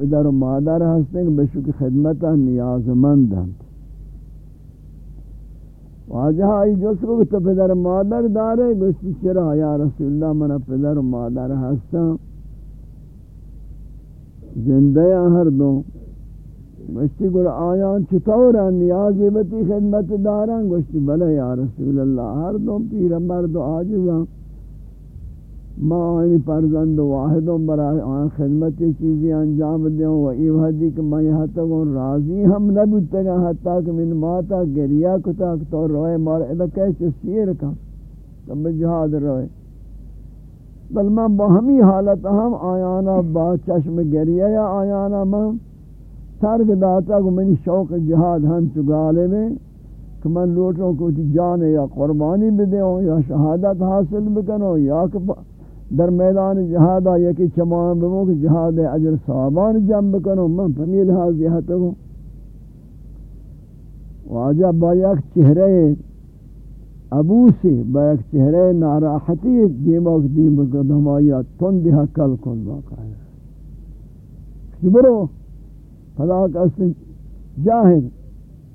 پدر و مادر ہستیں کہ بشک خدمت نیاز مند ہیں واجہ آئی جس کو تو پدر مادر دارے گوشتی چرا یا رسول اللہ من پدر و مادر ہستا زندہ ہر دو؟ گوشتی گر آیان چطورا نیازی بتی خدمت داران گوشتی بلے یا رسول اللہ ہر دو پیر مرد و آجزاں ما آئینی پرزند واحدوں برای آن خدمت چیزی انجام دیں و ایو حدی کہ میں یہاں تک راضی ہم نبیتا گا حتیٰ کہ من ماتا گریا کتا کہ تو روئے مار ادھا کیسے سیر کا تب جہاد روئے بل میں بہمی حالت ہم آیانا با چشم گریا یا آیانا میں ترک داتا کہ منی شوق جہاد ہم چگالے میں کہ من لوٹوں کو جان یا قربانی بدیں یا شہادت حاصل بکنوں یا کہ در میدان جہاد یکی چمان بمو کہ جہاد اجر صحابان جنب کنو من فمیل حاضی حتگو واجہ با یک چہرے ابو سے با یک چہرے ناراحتی دیماغ دیم قدم آیا تندی حقل کن باقا ہے۔ برو فلا کسی جاہد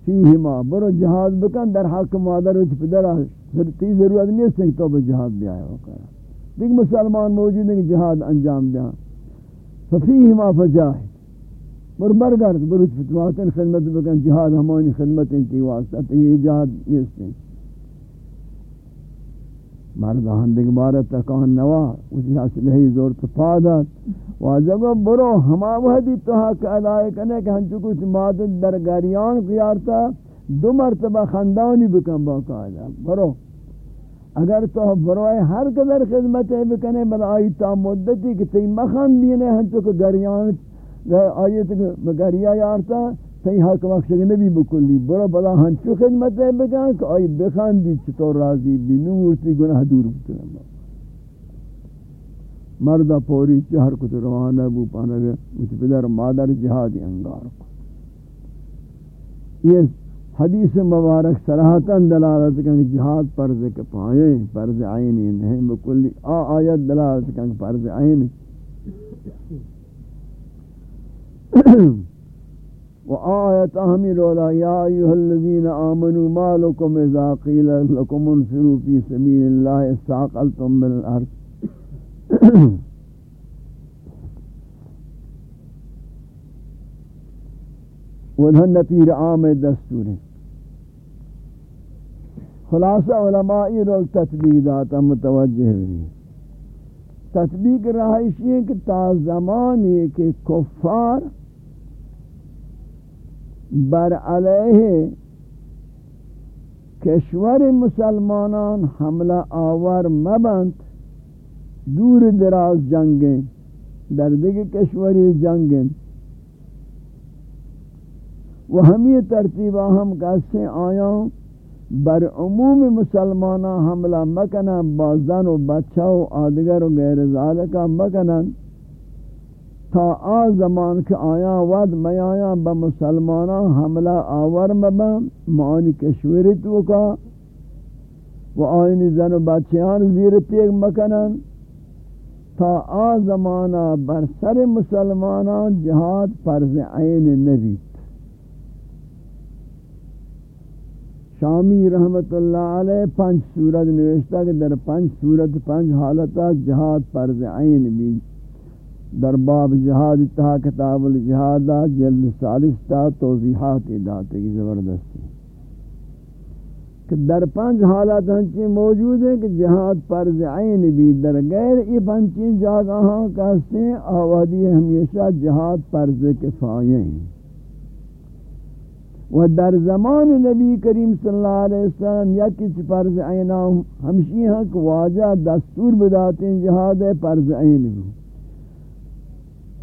فیہما، برو جہاد بکن، در حق مادر و پدر تی ضرورت نہیں سنگ تو بجہاد بھی آیا وقت دیکھ مسلمان موجود ہیں کہ جہاد انجام دیا۔ ففیہ ما فجاہد بر برگرد بروچ فتواتن خدمت بکن، جہاد ہمانی خدمت انتی واسطہ تو یہ جہاد نیست نیستے مردان دیکھ بارہ تکان نوا اسی جی حسلہی زور تفادت واجب برو، ہما وحدی تو حق ادائے کنے کہ ہنچو کچھ مادت در گریان کیارتا دو مرتبہ خندانی بکن باقاعدہ برو اگر تو برائے ہر قدر خدمت ہے بکنے بلا آئی تا مدتی کہ تی مخان دینے ہن تو کہ گریان، آئیت گریا یارتا تی حق وقت نبی بکلی برا بلا ہن چو خدمت ہے بکن کہ آئی بخان دی چطور راضی بی نور تی گناہ دور بکنے مردہ پوری چہر کت روانہ بو پانا گیا مجھ پدر مادر جہادی انگار کو۔ یہ حدیث مبارک صراحتاً دلالت کہ جہاد فرض کے پائے، فرض عینی نہیں بکلی آ آیت دلالت کہ فرض عینی وآیت احمل اولا یا ایوہ الذین آمنوا ما لکم اذا قیل لکم انفروا فی سبیل اللہ استعقلتم بالارض۔ ودھن نپیر عام دستور ہیں خلاصہ علمائی رول تطبیق داتا متوجہ ہوئی تطبیق رہائشی ہے کہ تا زمانی کے کفار بر علیہ کشور مسلمانان حملہ آور مبند، دور دراز جنگیں در دیگه کشوری جنگیں وہ ہمی ترتیبہ ہم کیسے آیا بر عموم مسلمانہ حملہ مکنہ بازن و بچہ و آدگر و غیر ذالکہ مکنہ تا آ زمان کے آیا ود میں آیا با مسلمانہ حملہ آور مبا معنی کشوری تو کا. و آئینی زن و بچیان زیرتی ایک مکنہ تا آ زمانہ بر سر مسلمانہ جہاد فرض عین نبی. شامی رحمت اللہ علیہ پنج سورت نوشتہ کہ در پنج سورت پنج حالتا جہاد فرض عین بھی در باب جہاد اتحا کتاب الجہاد جلد سالس تا توضیحات داتے کی زبردستی کہ در پنج حالات ہنچی موجود ہیں کہ جہاد فرض عین بھی در غیر ای پنچین جاگاہاں کہتے ہیں آوادی ہمیشہ جہاد فرض کفایہ ہیں۔ و در زمان نبی کریم صلی اللہ علیہ وسلم یکی چی فرض عینا ہمشی ہیں کہ واجہ دستور بداتے ہیں جہاد فرض عین ہو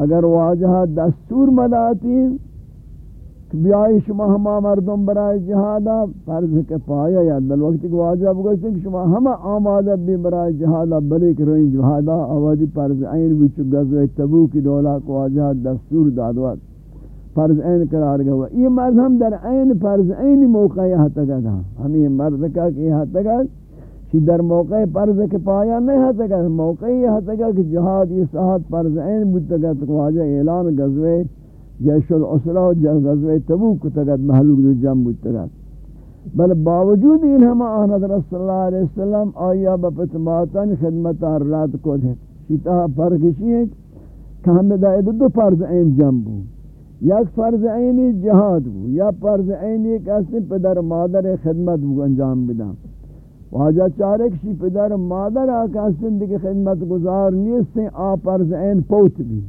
اگر واجہ دستور مداتے ہیں کہ بیائی شما ہما مردم برای جہادا فرض کے پایا یا دل وقت کہ واجہ بگوشتے ہیں کہ شما ہما آمادہ بھی برای جہادا بلے کہ روئیں جہادا آوازی فرض عین بھی چگز و تبو کی دولا کو واجہ دستور دادوات۔ فرض عین قرار گیا یہ مرد ہم در عین فرض عین موقع یہاں تک تھا ہم یہ مرد کا کہ یہاں تک شی در موقع پرز کے پایا نہیں ہتا گا موقع یہ ہتا گا کہ جہاد یہ ساحت پرز این بودتا گا تو واجہ اعلان غزوے جیش الاسرہ غزوے تبوک تگت محلوک جو جم بودتا گا بل باوجود این ہم آن حضرت صلی اللہ علیہ وسلم آیا بپتماتن خدمت رات کو دے شیطہ پرگشی ہے کہ ہمیں دائد دو فرض این جم بو یک فرض اینی جہاد بو، یا فرض اینی کسی پدر مادر خدمت بو انجام بدم. واجہ چارک شی پدر مادر آکا زندگی خدمت گزار نیستیں آ پرز این پوت بھی.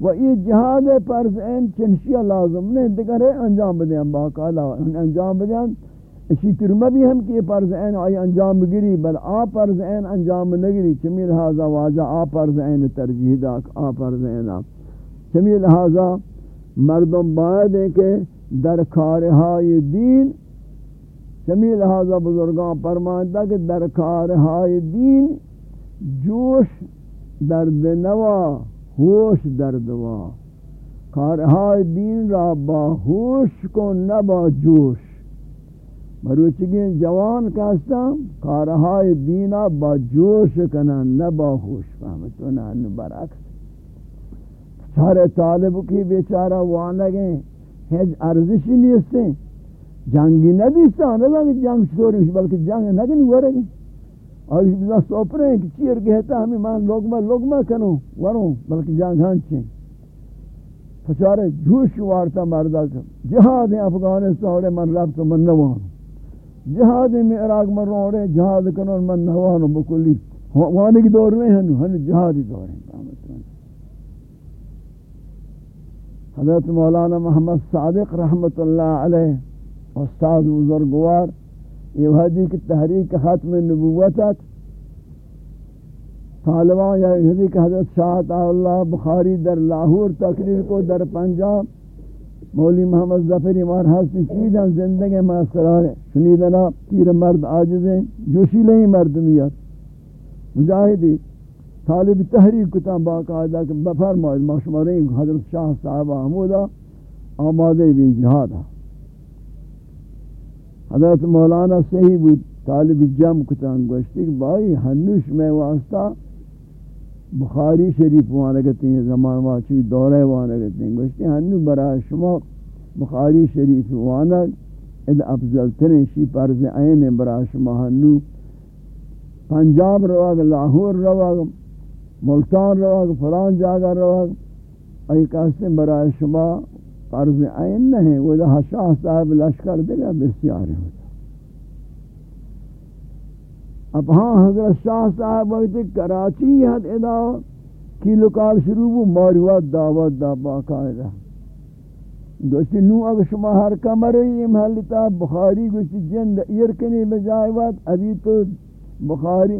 و یہ جہاد پرز این چنشیہ لازم نہیں دیگر ہے انجام بدیں باقالا انجام بدیں اسی ترمہ بھی ہم کہ پرز این آئی انجام گری، بل آ پرز این انجام نگری. چمی لہذا واجہ آ پرز این ترجیح دا آ پرز این چمی لہذا مردم باید ہیں کہ در کارہائی دین چمی لہذا بزرگان فرمانتا کہ در کارہائی دین جوش درد نوا، ہوش درد وا۔ کارہائی دین را با ہوش کو نبا جوش۔ مروچگی جوان کہستا کارہائی دینا با جوش کنا نبا ہوش۔ فہمتو نا برعکس سارے طالب کی بیچارہ وہاں وانگیں ہیج ارزشی نہیں اس جنگی ندیستا نہ کہ جنگ چطوری ہوئی، بلکہ جنگ نہ نگنی ورگی اور اس بزا سوپرے ہیں کہ چیر گہتا ہمیں مان لوگمہ لوگمہ کنو وروں، بلکہ جنگ ہنچیں پچارے جھوش وارتا مردہ کر جہاد ہیں افغانستان اور من رب تو من نوانو جہاد ہیں میں عراق من روڑے، جہاد کنو من نوانو بکلی۔ وانے کی دور میں ہنو ہنو جہادی دور ہیں۔ حضرت مولانا محمد صادق رحمت اللہ علیہ، استاد بزرگوار، یہ وحدی کی تحریک ختم نبوت طالبان یا یہودی کہ حضرت شاہ اللہ بخاری در لاہور تقریر کو در پنجاب۔ مولی محمد ظفر امار حسن چیزاں زندگی میں اسرار سنیدنا تیر مرد عاجز ہیں، جوشی لئی مردمیت۔ مجاہدی طالب تحریک کتا باقاعدہ کہ بفرمائید مشمرین حضرت شاہ صاحب حمودہ آمادے بھی جہاد حضرت مولانا صحیح بود، طالب جم کتان گوشتی کہ بھائی ہنوش میں واسطہ بخاری شریف وانا گتے ہیں زمان واچوی دورے وانا گتے ہیں گوشتی ہنو برای شما بخاری شریف وانا اد افضل ترین شی پرز عین برای شما ہنو پنجاب رواگ لاہور رواگ ملتان رواگ فلان جاگا رواگ ای کہتے ہیں برای شما فرض عین نہیں وہ دا شاہ صاحب لشکر دے گا بسیار ہوتا اب ہاں حضرت شاہ صاحب وقت کراچی حد ادا کی لکال شروع وہ ماروات دعوت، دا باقاعدہ. گوشتی نو اگر شما ہر کمر یہ محلتا بخاری گوشتی جند ایرکنی بجائے وقت ابھی تو بخاری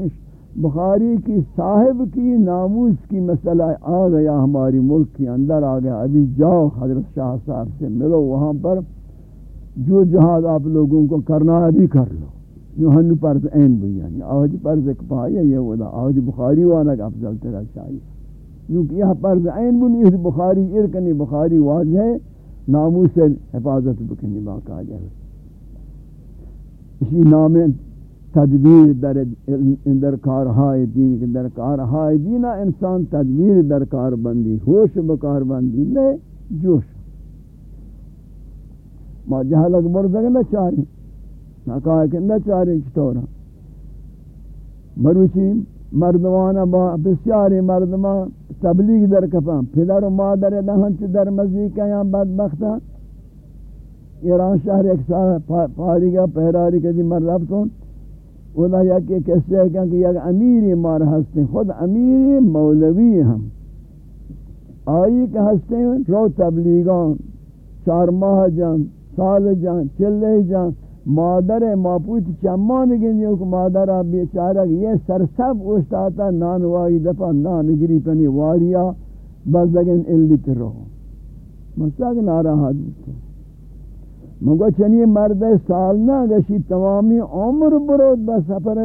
بخاری کی صاحب کی ناموس کی مسئلہ آ گیا ہماری ملک کے اندر، آ گیا۔ ابھی جاؤ حضرت شاہ صاحب سے ملو وہاں پر۔ جو جہاد آپ لوگوں کو کرنا ہے ابھی کر لو۔ جو ہن پرز این بھی یعنی آج پرز ایک پایا، یہ ودا آج بخاری وانا کا افضل تیرا چاہیے کیونکہ یہ پرز این بنی اس بخاری ارکنی بخاری واضح ہے۔ ناموس سے حفاظت بکنی باقا جائے اسی نام تدبیر در در کارهای دین که در کارهای دین انسان تدبیر در کار بندی ہوش بکار بندی نے جوش ما جہل اکبر دگا نہ چاری نہ کہا کہ نہ چاری چطورا مروچی مردمانا با بسیاری مردمان تبلیغ در کفان پدر و مادر دهان چی در مزیکا یا بدبختا ایران شہر ایک سال پاری کا پہراری کدی من رفتون خدا یا کہ کیسے ہے کہ یک امیر مار ہستے خود امیر مولوی ہم۔ آئی کہ ہستے ہیں، رو تبلیغان، چار ماہ جان، سال جان، چلے جان۔ مادر ماپوت چمان گنجو کہ مادر بیچارہ یہ سرسب اوشتاتا نان وائی دفع نان پنی واریا بزدگن اللی پر رہو۔ مستاق نارا حدیث مگو چنی مرد سال نہ گشی تمامی عمر برود با سفر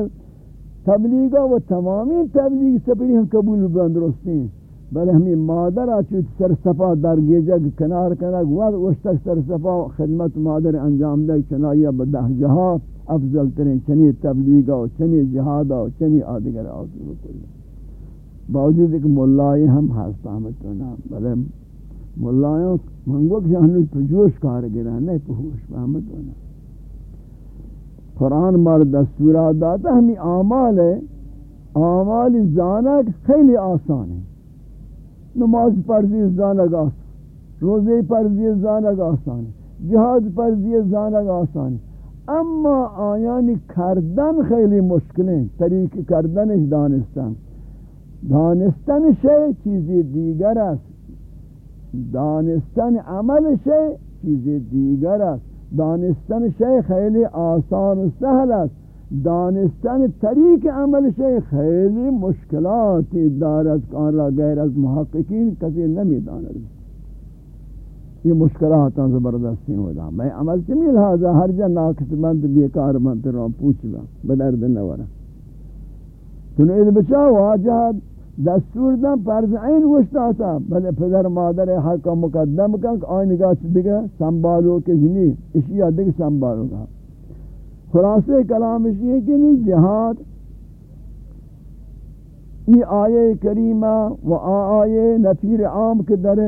تبلیغا و تمامی تبلیغ سفری ہم قبول بندرستی ہیں۔ بلے ہمیں مادر آچوت سر صفا در گیجگ کنار کنگ وقت وشتک سر صفا خدمت مادر انجام دے چنائیہ بدہ جہا افضل ترین چنی تبلیغ او چنی جہاد او چنی آدگر او بکلی باوجود ایک ملائی ہم ہست آمدتونا بلے ملائیوں منگو کہ ہنو پجوش کار گرہ نہیں پہوش آمدتونا قرآن مار دستورات داتا ہمیں آمال ہے۔ آمال زانک خیلی آسان ہے۔ نماز پرزی زانک آسان روزے پرزی زانک آسان ہے۔ جہاد پرزی زانک آسان ہے۔ اما آیانی کردن خیلی مشکلیں طریق کردنش دانستن۔ دانستن شے چیزی دیگر است۔ دانستن عمل شے چیزی دیگر است. دانستن شے خیلی آسان و سهل است. دانستن طریق عمل شے خیلی مشکلاتی دارد کان را غیر از محققین کسی نمی داند یہ مشکلات ہیں زبردستی ہو دا میں عمل چمی لہذا ہر جا ناکس بند بیکار بند رہا پوچھ با بدرد نورا تنو اید بچا واجہ دستور دا پرز عین وشتا تھا بلے پدر مادر حق مقدم کن آئین گاہ دیگا سنبالو کے جنی. اشیاء دیگا سنبالو گا خلاصے کلام اشیاء کہ نہیں جہاد ای آیے کریمہ و آئے نفیر عام کے در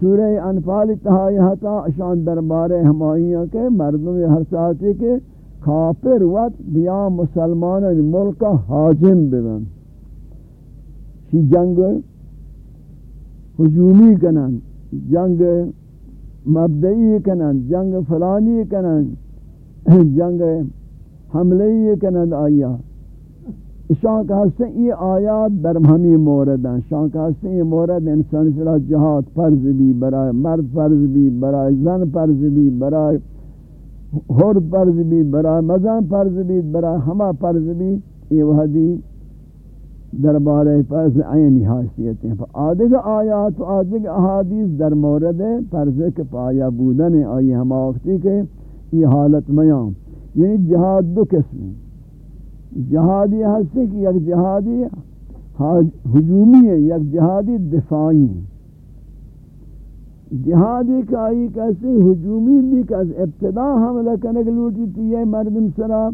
سورہ انفال تہائی حتا اشان دربار ہمائیاں کے مردوں ہر ساتھی کے کافر وقت بیا مسلمان ملک حاجم ببن. شی جنگ ہجومی کنن، جنگ مبدئی کنن، جنگ فلانی کنن، جنگ حملئی کنن آیا۔ شان کا ہستے یہ آیات در ہمی مورد ہیں۔ شان کا ہستے یہ مورد انسان سرا جہاد فرض بھی برائے، مرد فرض بھی برائے، زن فرض بھی برائے، ہور فرض بھی برائے مزان فرض بھی برائے، ہما فرض بھی۔ یہ وحدی دربار فرض عینی حیثیت ہیں۔ آدھگ آیات و آدھگ احادیث در مورد فرض کے پایا بودن ہیں آئی ہما وقتی کے یہ حالت میام یعنی جہاد دو قسم ہیں۔ جہادی ہستے کہ یک جہادی ہجومی ہے یک جہادی دفاعی ہے۔ جہادی کا آئی کیسے ہجومی بھی کیسے ابتدا حملہ کنک لوٹی تھی ہے مردم سرا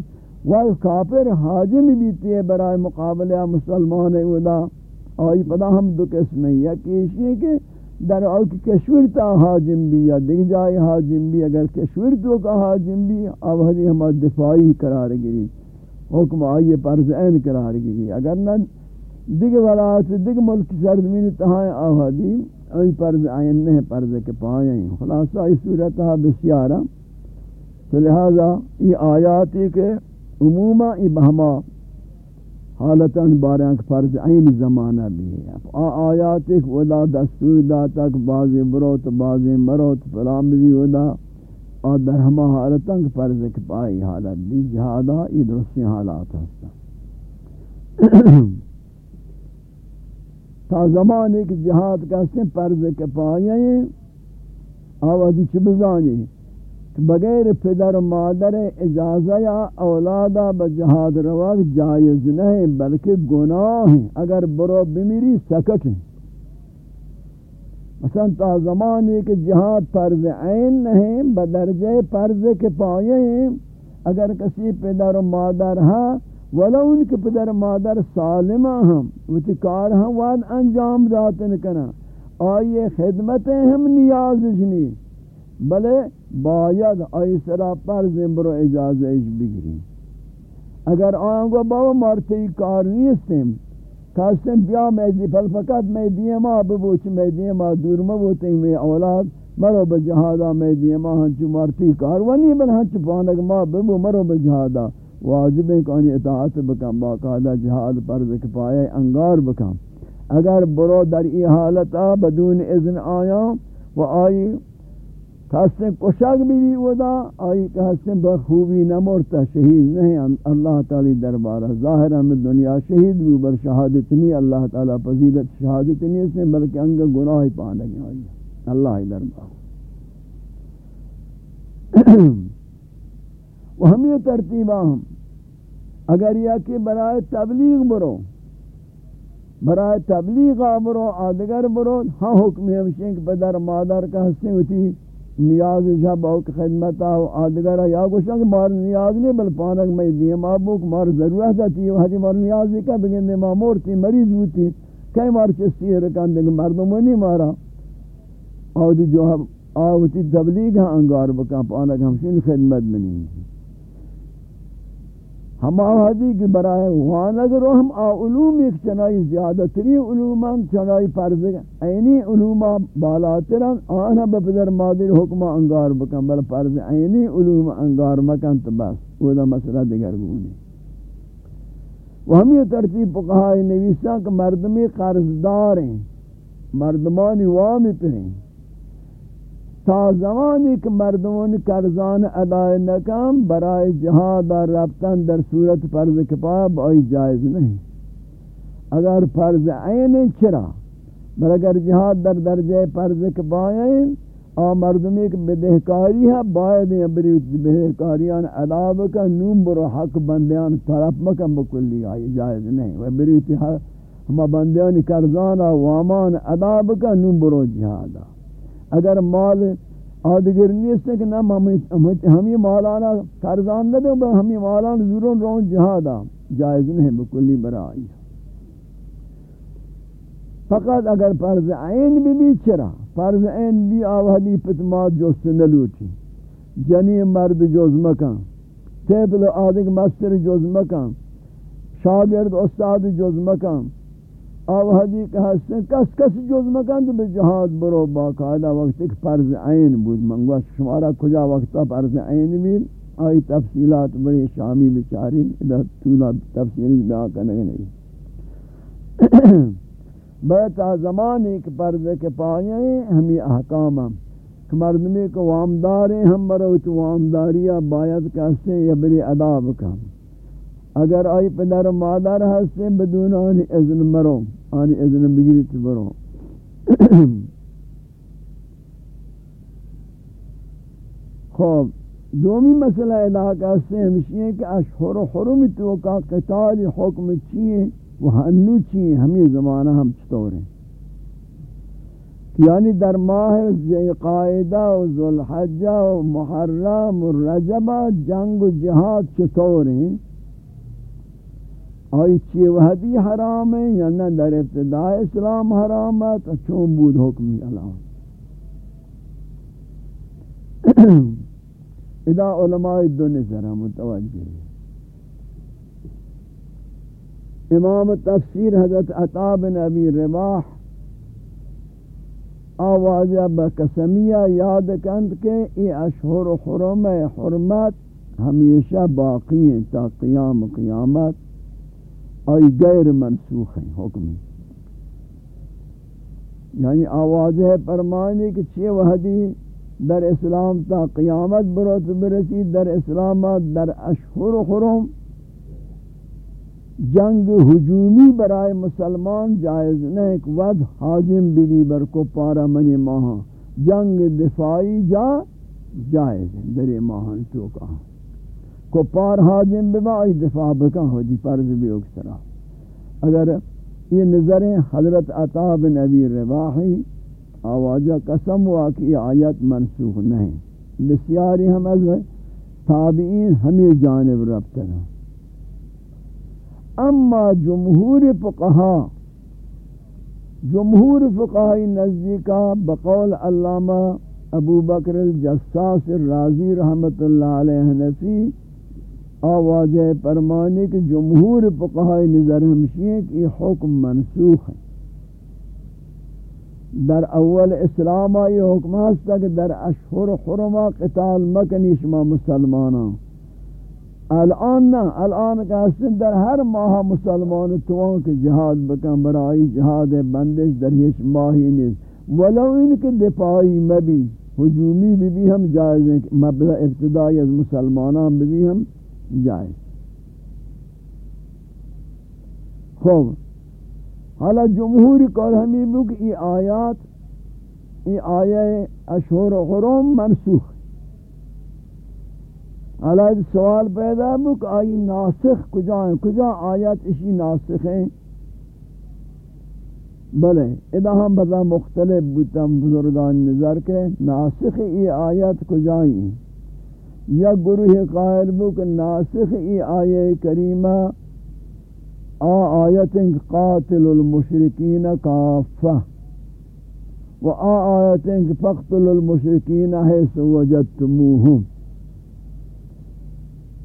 و کافر حاجم بھی تھی ہے برای مقابلہ مسلمان اولا۔ آئی پدا ہم دو قسم ہیں، یا کیشی ہے کہ در او کی کشور تا حاجم بھی، یا دیکھ جائے حاجم بھی، اگر کشور تو کا حاجم بھی آوہدی ہمارا دفاعی قرار گری۔ حکم آئیے پرز این قرار گئی اگر نہ دیگ ولایت دیگ ملک سرزمین تہائیں آہادی ای پرز آئین نہیں، پرز کے پائیں خلاصہ، اس صورتہ بسیارہ۔ تو لہذا یہ آیاتی کے عموما ای بہما حالتاً بارے فرض عین زمانہ بھی ہے۔ آ آیات ایک ودا، دستور دا تک بعضی بروت بعضی مروت فلام بھی ودا۔ اور در ہما حالتاں کہ فرض کفائی حالت بھی جہادا یہ درستی حالات ہستا۔ تا زمان ایک جہاد کہتے ہیں فرض کفائی ہیں، آوازی چھ بزانی؟ بغیر پدر و مادر اجازہ یا اولادا بجہاد رواق جائز نہیں، بلکہ گناہ ہیں۔ اگر برو بمیری سکٹ ہیں۔ مثلا تا زمانی کہ جہاد فرض عین نہیں بدرجہ فرض کے پائے ہیں۔ اگر کسی پدر و مادر ہاں ولو ان کے پدر و مادر سالمہ ہم وہ کار ہم واد انجام داتن کنا۔ آئیے خدمتیں ہم نیاز جنی۔ بلے باید آئی سرا فرض برو اجازہ اج بگری اگر آنگو بابا مرتی کار نیستیم کاسم بیا میدی پل فقط میدی ما ببوچ، میدی ما دور ما بوتے میں اولاد. مرو بجہادا میدی ما ہنچو مرتی کارونی بل ہنچو پانک ما ببو، مرو بجہادا واجب ہے کہ اطاعت بکم باقاعدہ جہاد پر پائے انگار بکم. اگر برو در ای حالتا بدون اذن آیا و آئی کہستیں کشاک بھی بھی ودا، آئی کہستیں بخوبی نمورتا شہید نہیں اللہ تعالی دربارہ ظاہر ہمیں دنیا شہید بھی، بر شہادت نہیں، اللہ تعالی فضیلت شہادت نہیں سے بلکہ انگا گناہ پانے آئی اللہ دربارہ۔ و ہم یہ ترتیبہ ہم۔ اگر یہ کہ برائے تبلیغ برو، برائے تبلیغ برو، آدگر برو ہاں حکم ہمشیں کہ پدر مادر کا حسن ہوتی۔ نیاز جب او خدمت او آدگرہ یا گوشن کہ مار نیاز نہیں، بل پانک میں دیم کہ مار ضرورت ہے حجی مار نیاز کا بگن ما مورتی، مریض ہوتی، کئی مار چستی رکان دیں مردم نہیں مارا۔ اور جو آوتی تبلیغ ہاں انگار بکا، پانک ہمشن خدمت منی ہم آوازی کی برائے وہاں اگر ہم علوم ایک چنائی زیادہ تری علومان چنائی پرز اینی علوم بالا تران آنها بپدر مادر حکم انگار بکن، بل پرز اینی علوم انگار مکن تو بس۔ وہ دا مسئلہ دیگر گونی وہ ہم یہ ترتیب پکہائی نویسا کہ مردمی قرضدار ہیں، مردمانی وامی پر ہیں۔ تا زمانی کہ مردمان کرزان ادائے نکم برای جهاد جہاد رفتن در صورت فرض کفایہ بائی جائز نہیں اگر فرض عین چرا؟ بل اگر جہاد در درجہ فرض کفایہ آ مردمی کہ بدہکاری ہے باید بری بدہکاریان عذاب کا نوم برو حق بندیان طرف مکم بکلی آئی جائز نہیں و بری ہم بندیان کرزان وامان عذاب کا نوم برو جہادا اگر مال آدگر نیست کہ نہ ہمیں مالانا قرضان نہ دیں ہمیں مالانا ضرور رون جہادا جائز نہیں، بکلی برائی فقط اگر فرض عین بھی بھی چرا فرض عین بھی آوہدی پتمات جو سنلوٹی جنی مرد جوز مکان تیبل آدھگ مستر جوز مکان، شاگرد استاد جوز مکان آوہدی کہ ہستن کس کس جوز مکان تو بجہاد برو باقاعدہ وقت ایک فرض عین بود. منگوہ شمارا کجا وقتا فرض عین بھی آئی تفصیلات بڑی شامی بچاری ادھا طولہ تفصیل بیان کرنے نہیں۔ بیتا زمان ایک فرض کے پائیں ہمیں احکام ہم کہ مردمی کو وامداریں ہم برو تو وامداریہ باید کہتے ہیں، یا بری عذاب کا اگر آئی پدر و مادر ہستے بدون آنی اذن مرو، آنی اذن بگیریت برو۔ خوب دومی مسئلہ علاقہ سے ہمشی ہے کہ اشہر و حرم توقع قتال حکم چیئے، وہ ہنو چیئے ہمیں زمانہ ہم چطور ہیں؟ یعنی در ماہ قائدہ و ذوالحجہ و محرم و رجبہ جنگ و جہاد چطور ہیں؟ آئی چی وحدی حرام ہے یا نہ در ابتداء اسلام حرام ہے تو چون بود حکمی علام ادا علماء دو نظر متوجہ امام تفسیر حضرت عطا بن ابی رباح آوازہ بقسمیہ یاد کند کے ای اشہر حرم حرمت ہمیشہ باقی ہیں تا قیام قیامت۔ آئی غیر منسوخ ہیں حکمی یعنی آواز ہے فرمانی کہ چھ وحدی در اسلام تا قیامت بروت برسی در اسلامات در اشہر حرم جنگ ہجومی برائے مسلمان جائز نہیں کہ ود حاجم بی بر کو پارا منی ماہاں۔ جنگ دفاعی جا جائز در ماہاں تو کہاں۔ کو پار حاجم ببائی دفاع بکن ہو دی فرض بھی اکسرا اگر یہ نظریں حضرت عطا بن ابی رواحی آوازہ قسم ہوا کہ یہ آیت منسوخ نہیں۔ بسیاری ہم از تابعین ہمیں جانب رفتنا اما جمہور فقہا، جمہور فقہی نزدیکا بقول علامہ ابو بکر الجساس الرازی رحمت اللہ علیہ نفی آواز پرمانے کے جمہور فقہائی نظر ہمشی ہیں کہ یہ حکم منسوخ ہے در اول اسلام یہ حکم ہستا کہ در اشہر حرمہ قتال مکنی شما مسلمانا الان نا الان کا حسن در ہر ماہ مسلمان توان کے جہاد بکن برائی جہاد بندش در ہیچ ماہی نیز ولو ان کے دفاعی مبی حجومی بھی بھی ہم جائز ہیں مبدع ابتدائی از مسلمانان بھی بھی ہم جائے۔ خوب۔ حالا جمہوری قول ہمیں بھی کہ یہ آیات، یہ آیہ اشہر و حرم منسوخ۔ حالا سوال پیدا بھی کہ آئی ناسخ کجا ہیں؟ کجا آیات اسی ناسخ ہیں؟ بلے، ادا ہم بدا مختلف بودتاں بزرگان نظر کے ناسخ ای آیت کو جائیں یا گروہ قائل بک ناسخ ای آیت کریمہ، آ آیت قاتل المشرکین کافہ، و آ آیت فقتل المشرکین حیث وجدتموہم۔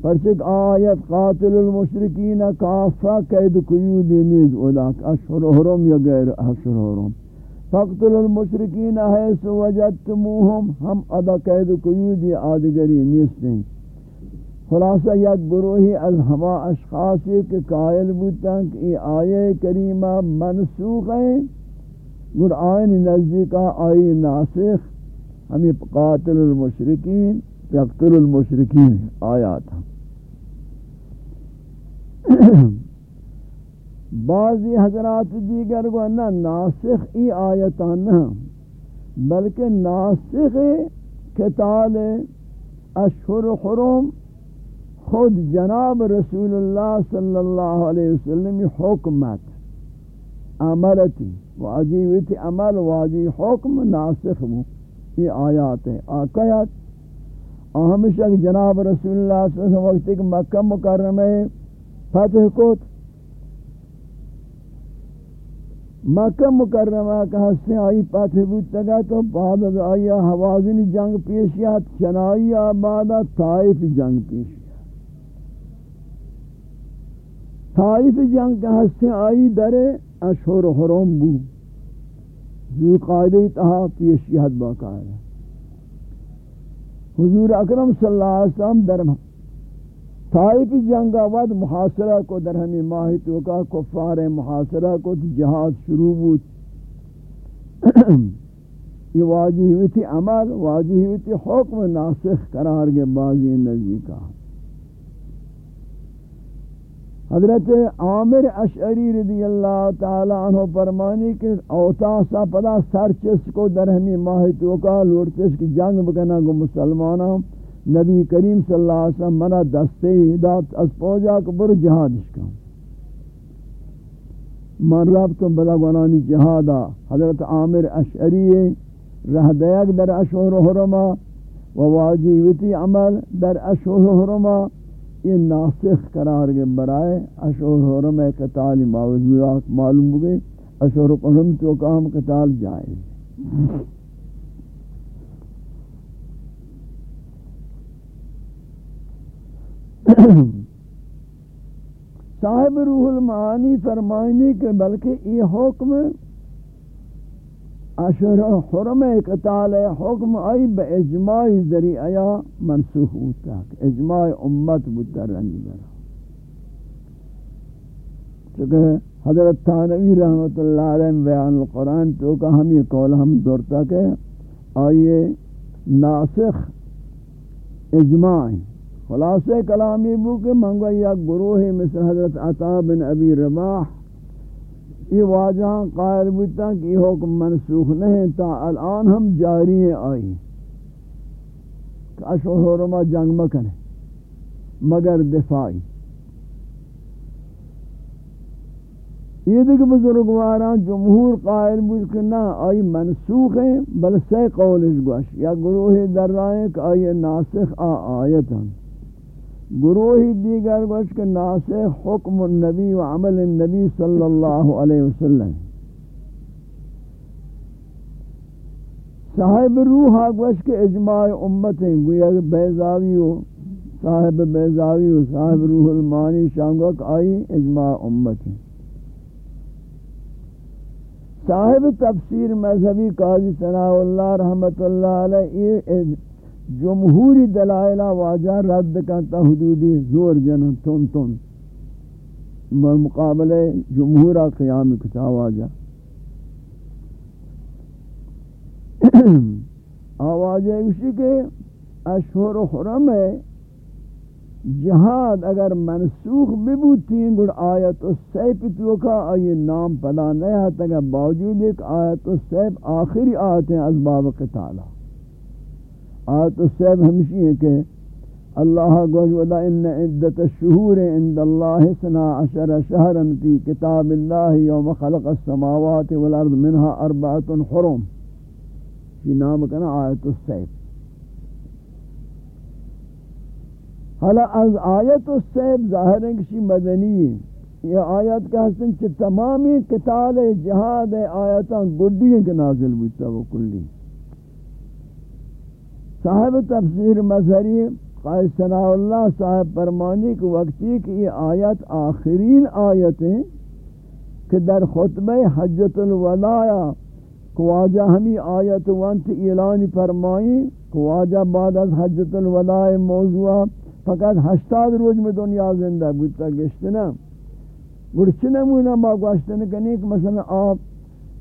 پرچک آیت قاتل المشرکین کافہ قید قیودی نیز اولاک اشہر حرم یا غیر اشہر حرم۔ فقتل المشرکین حیث وجدتموہم، ہم ادا قید قیودی آدگری نیستیں خلاصہ، یک گروہی از ہما اشخاصی کے قائل بودتا کہ یہ آیے کریمہ منسوخ ہیں گر آئین نزدیکا آئی ناسخ ہمیں قاتل المشرکین، یقتل المشرکین آیات ہیں بعضی حضرات دیگر کو نہ ناسخ ای آیتان نہ بلکہ ناسخ کتال اشہر حرم خود جناب رسول اللہ صلی اللہ علیہ وسلم حکمت، عملتی واجیویتی عمل، واجی حکم، ناسخ مو یہ آیات ہیں۔ آقایات ہمیشہ جناب رسول اللہ صلی اللہ علیہ وسلم وقت ایک مکہ مکرمہ فتح کوت مکہ مکرمہ کا حصے آئی فتح بودتا گا تو بعد از آئی حوازن جنگ پیشیات چنائی آبادا طائف جنگ پیشیات طائف جنگ کا حصے آئی در اشہر حرم بو. ذو قائدی تہا پیشیات باقاعدہ. حضور اکرم صلی اللہ علیہ وسلم در طائف جنگ آباد محاصرہ کو در ہمیں ماہی توکا کفار محاصرہ کو جہاد شروع بود۔ یہ واجی ہوئی تھی عمل واجی ہوئی تھی حکم ناسخ قرار کے بازی نزدیکا حضرت عامر اشعری رضی اللہ تعالی عنہ فرمانی کہ اوتا سا پدا سرچس کو در ہمی ماہی توکا لوٹتس کی جنگ بکنا گو مسلمانا نبی کریم صلی اللہ علیہ وسلم منا دستے دات از پوجا کو بر جہاد اشکا من رب تو بدا گنانی جہادا۔ حضرت عامر اشعری رہ دیگ در اشہر حرما و واجی عمل در اشہر حرما یہ ناسخ قرار کے برائے اشور حرم قتال معلوم ہو گئے اشور حرم تو کام قتال جائز۔ صاحب روح المعانی فرمائنی کہ بلکہ یہ حکم اشہر حرم قتال حکم آئی با اجماع ذریعہ منسوخ ہوتا اجماع امت بودتا رنگی برا۔ چونکہ حضرت تانوی رحمت اللہ علیہ بیان القرآن تو کہ ہم یہ قول ہم دورتا کہ آئیے ناسخ اجماع خلاصے کلامی بو کہ منگو یا گروہ مثل حضرت عطا بن ابی رباح، یہ واجہ قائل بودتا کہ یہ حکم منسوخ نہیں تا الان ہم جاری ہیں آئی کہ اشہر حرمہ جنگ مکنے، مگر دفاعی۔ یہ دیکھ بزرگواران جمہور قائل بود کہ نہ آئی منسوخ ہیں، بل سے قولش گوش۔ یا گروہ در رائے کہ آئی ناسخ آ آیت ہیں گروہی دیگر گوش کے ناسخ حکم النبی و عمل النبی صلی اللہ علیہ وسلم صاحب روح گوش کے اجماع امت ہیں، گویا بیزاوی و صاحب بیزاوی و صاحب روح المانی شانگوک آئی اجماع امت ہیں۔ صاحب تفسیر مذہبی قاضی ثناء اللہ رحمت اللہ علیہ جمہوری دلائلہ واجہ رد کرتا حدودی زور جن تن تن مقابلے جمہورہ قیام کتا واجہ آواز اسی کے اشہر و حرم ہے جہاد اگر منسوخ ببوتین گڑ آیت و سیپ توکا آئی نام پدا نہیں ہے باوجود ایک آیت و سیپ آخری آیت ہیں از باب قتالہ۔ آیت السیب ہمشی ہے کہ اللہ گوش ودا ان عدت الشہور عند اللہ سنا عشر شہرا فی کتاب اللہ یوم خلق السماوات والارض منها اربعت حرم کی نام کنا آیت السیف حالا از آیت السیف ظاہر ہے کسی مدنی یہ آیت کا حسن چھ تمامی قتال جہاد آیتاں گڈی کے نازل بودتا وہ کلی۔ صاحب تفسیر مظہری قائد صلاح اللہ صاحب فرمانی کہ وقتی کہ یہ آیت آخرین آیت ہیں کہ در خطبہ حجت الوداع خواجہ ہمی آیت وانت اعلان فرمائی خواجہ بعد از حجت الوداع موضوع فقط ہشتاد روز میں دنیا زندہ بودتا گشتنا گرچنے مونا با گوشتنے کنی کہ مثلا آپ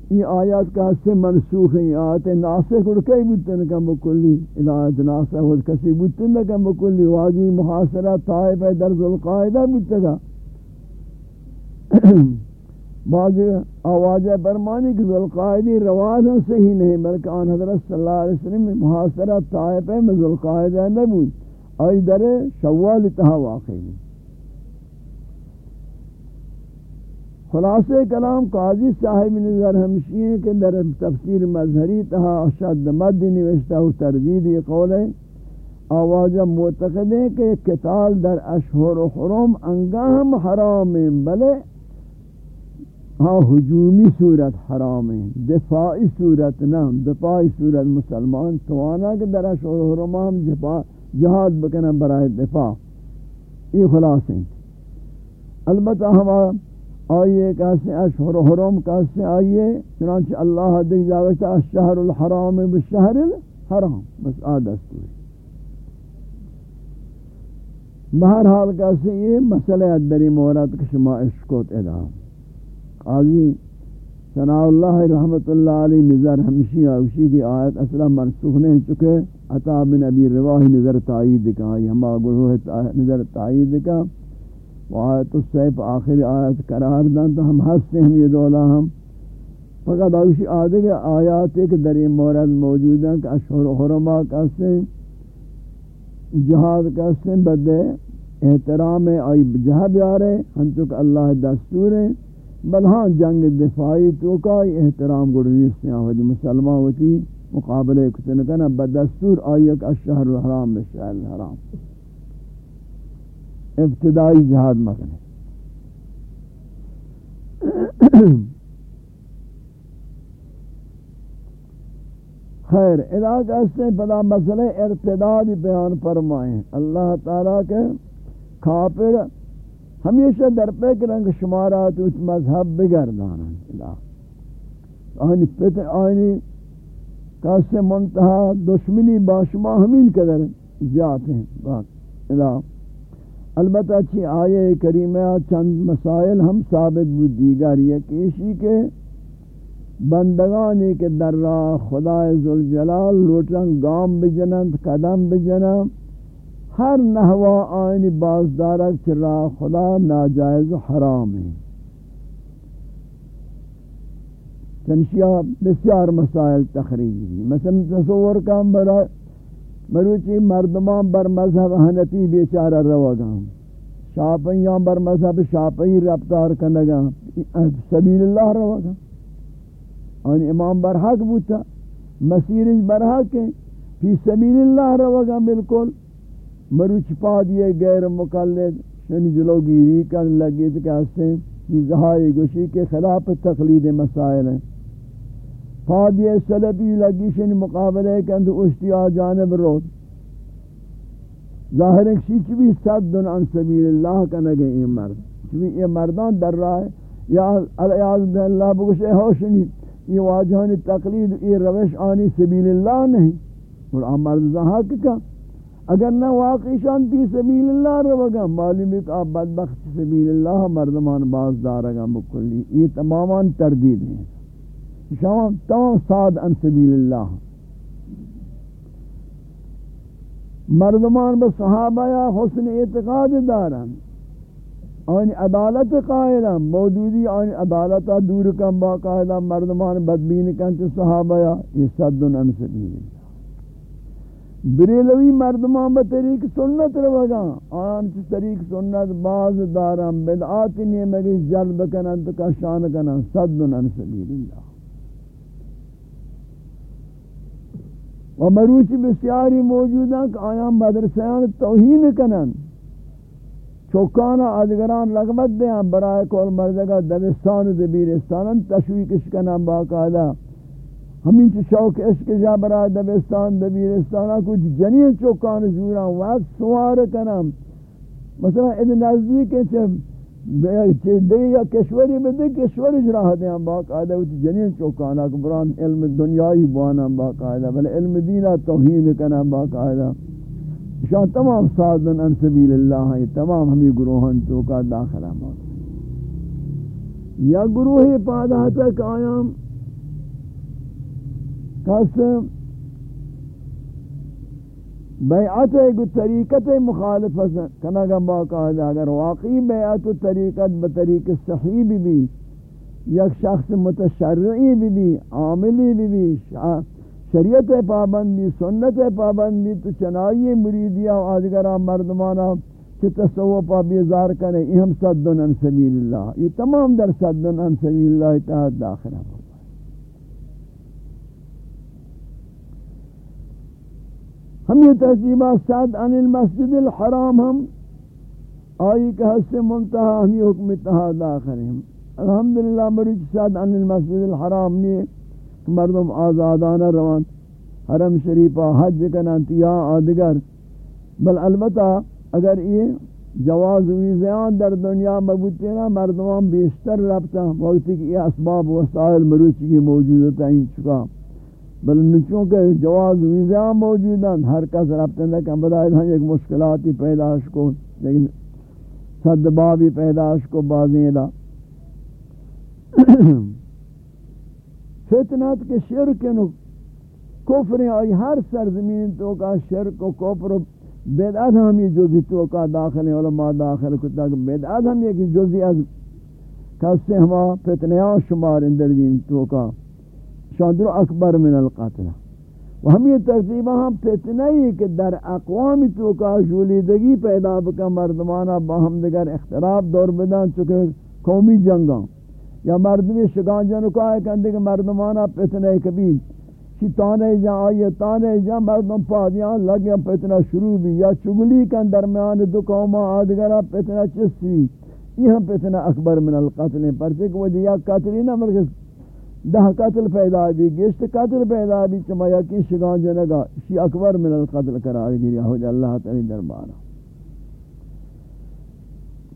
یہ آیات کا سے منسوخ ہیں، آیات ناسخ اور کئی بودتن کم بکلی ان آیات ناسخ اور کسی بودتن کم بکلی واجی محاصرہ، طائف ہے در ذوالقائدہ بودتگا بعض آواز برمانی کہ ذوالقائدی روازوں ہاں سے ہی نہیں، بلکہ آن حضرت صلی اللہ علیہ وسلم محاصرہ طائف ہے میں ذوالقائدہ نبود آئی در شوال تہا واقعی۔ نہیں خلاصے کلام قاضی صاحب نظر ہمشی ہیں کہ در تفسیر مظہری تہا اشد مد نوشتہ و تردید یہ قول ہے۔ آواجہ معتقد ہے کہ قتال در اشہر و حرم انگاہم حرام ہیں، بلے ہاں ہجومی صورت حرام ہیں، دفاعی صورت نہ، دفاعی صورت مسلمان توانا کہ در اشہر و حرم ہم جہاد بکنا برائے دفاع۔ یہ خلاص ہیں۔ البتہ ہمارا آئیے، کیسے اشہر و حرم، کیسے آئیے؟ چنانچہ اللہ دیکھ جاوشتا الشہر الحرام بالشہر الحرام. بس آدھست ہوئی بہرحال کیسے یہ مسئلہ ادری مورد کشما عشقوت ادام قاضی ثناء اللہ رحمت اللہ علی نظر ہمشی آوشی کی آیت اصلا منسوخ نہیں چکے عطا بن ابی رواہی نظر تائید کا، یہ ہما گروہ نظر تائید کا. آیت السیف آخری آیت قرار دن تو ہم ہستے ہم یہ دولا ہم۔ فقط اوشی آدھے کہ آیات ایک در یہ مورد موجود ہیں کہ اشہر حرمہ کہتے ہیں، جہاد کہتے ہیں بدے احترام آئی جہاں بیارے ہم چکہ اللہ دستور ہے بل ہاں جنگ دفاعی تو کا احترام گڑنیس سے آہد مسلمہ ہوتی، مقابلے کتن کنا بدستور آئی ایک اشہر الحرام، بشہر الحرام۔ ابتدائی جہاد مکنے۔ خیر، علاقہ سے پدا مسئلہ ارتداد بیان فرمائیں اللہ تعالیٰ کے کافر ہمیشہ در پہ کرنگ شمارات اس مذہب بگردانا آنی پتر آنی کاسے منتہا دشمنی باشما ہمین قدر زیادہ ہیں۔ باق۔ البتہ چی آئے کریمہ چند مسائل ہم ثابت بود دیگر یہ کیشی کے بندگانی کے در راہ خدا ذوالجلال لوٹن گام بجنند، قدم بجنند، ہر نحوہ آئین بازدارک چی راہ خدا ناجائز حرام ہے چنشیہ بسیار مسائل تخریجی مثلا تصور کا برای مروچی مردمان بر مذہب حنفی بیچارہ روگا شاپیاں بر مذہب شاپی رفتار کنگا۔ سبیل اللہ روگا ان امام برحق بوتا۔ مسیر برحق ہے۔ فی سبیل اللہ روگا بالکل۔ مروچ پا دیے غیر مقلد شنی جلو گیری کن لگی تو کہتے ہیں۔ چیزہائی گوشی کے خلاف تقلید مسائل ہیں۔ فادی سلبی لگی شن مقابلے کے اندر اشتیا جانب رو ظاہر ایک شیچ بھی صد عن سبیل اللہ کا نگے یہ مرد چونکہ یہ مردان در رہا ہے یا علیہ اللہ بگوش اے ہوشنی یہ واجہانی تقلید یہ روش آنی سبیل اللہ نہیں اور آن مرد زہاں کا اگر نہ واقعی شان شانتی سبیل اللہ رو گا معلوم ہے کہ آپ بدبخت سبیل اللہ مردمان باز دارگا مکلی یہ تمامان تردید ہیں شما تمام ساد ان سبیل اللہ۔ مردمان با صحابہ یا حسن اعتقاد دارن۔ آنی عدالت قائلن، موجودی آنی عدالت دور کن باقاعدہ مردمان بدبین کن چه صحابہ یا، یہ صد ان سبیل اللہ۔ بریلوی مردمان با طریق سنت رو بگا آن چی طریق سنت باز دارم بدعات نیمگی جلب کنن تو کشان کنن صدن ان سبیل اللہ۔ و مروچی بسیاری موجود ہیں کہ آیان مدرسیان توہین کنن۔ چوکانا آدگران لغمت دیں برای کول مردگا دبستان و دبیرستان تشویقش کنن باقاعدہ۔ ہمیں چھ شوق عشق جا برای دبستان دبیرستان کچھ جنین چوکان زوران وقت سوار کنم مثلا ادھ نزدیک ہے دے یا کشوری میں دے کشوری جراہ دے ہم باقاعدہ وچ جنین چوکانا بران علم دنیای بوانا باقاعدہ بل علم دینا توہین کنا باقاعدہ شاہ تمام سادن ان سبیل اللہ ہیں تمام ہمیں گروہن چوکا داخلہ موت یا گروہ پادہ تک آیام کس بیعت ایک طریقت مخالفت کنگا باقاعدہ اگر واقعی بیعت و طریقت بطریق صحیح بھی بھی، یک شخص متشرعی بھی بھی، عاملی بھی بھی شریعت پابندی، سنت پابندی، تو چنائی مریدیہ و آدگرہ مردمانہ چھ تصوفہ بیزار کرے، یہ ہم صدن ان سبیل اللہ، یہ تمام در صدن ان سبیل اللہ، اتحاد داخل ہے ہم یہ تحصیبہ سعد عن المسجد الحرام ہم، آئی کہ حس منتہا ہم یہ حکم اتحاد آخر ہیں۔ الحمدللہ مروچ سعد عن المسجد الحرام نے مردم آزادانہ روان، حرم شریفہ، حج کنانتیا آدگر۔ بل البتہ اگر یہ جواز ویزیان در دنیا مبوتی نا، مردمان بیشتر ربتا وقتی کہ یہ اسباب وسائل مروچی کی موجودتا ہی چکا۔ بل نچوں کے جواز ویزا موجود ہیں۔ ہر کس رابطہ نہ کہ بدائے ہیں ایک مشکلاتی پیداش کو، لیکن صد بابی پیداش کو بازیں دا۔ فتنات کے شرک نو کفر آئی ہر سرزمین تو کا شرک و کفر و بدعت ہم یہ جزی تو کا داخل علماء داخل کتا کہ بدعت ہم یہ جزی از کس سے ہما فتنیاں شمار اندر دین تو کا۔ شاندر اکبر من القتل. و ہم یہ ترتیبہ ہم فتنہ ہی کہ در اقوام تو کا جولیدگی پیدا بکا مردمانہ باہم دگر اختلاف دور بدن چکے قومی جنگاں یا مردمی شگان جنو کا ہے کہ مردمانہ فتنہ کبھی چی تانے جا آئیے تانے جا مردم پادیاں لگیا فتنہ شروع بھی یا چگلی کن درمیان دو قومہ آدگرہ فتنہ چسی یہ ہم فتنہ اکبر من القتل. پرچے کہ وہ دیا قتلی نہ مرکز دہ قتل پیدا بھی گشت قتل پیدا بھی چما یقین شگان جنگا. شی اکبر من القتل قرار گیری ہو جا اللہ تعالی دربارہ.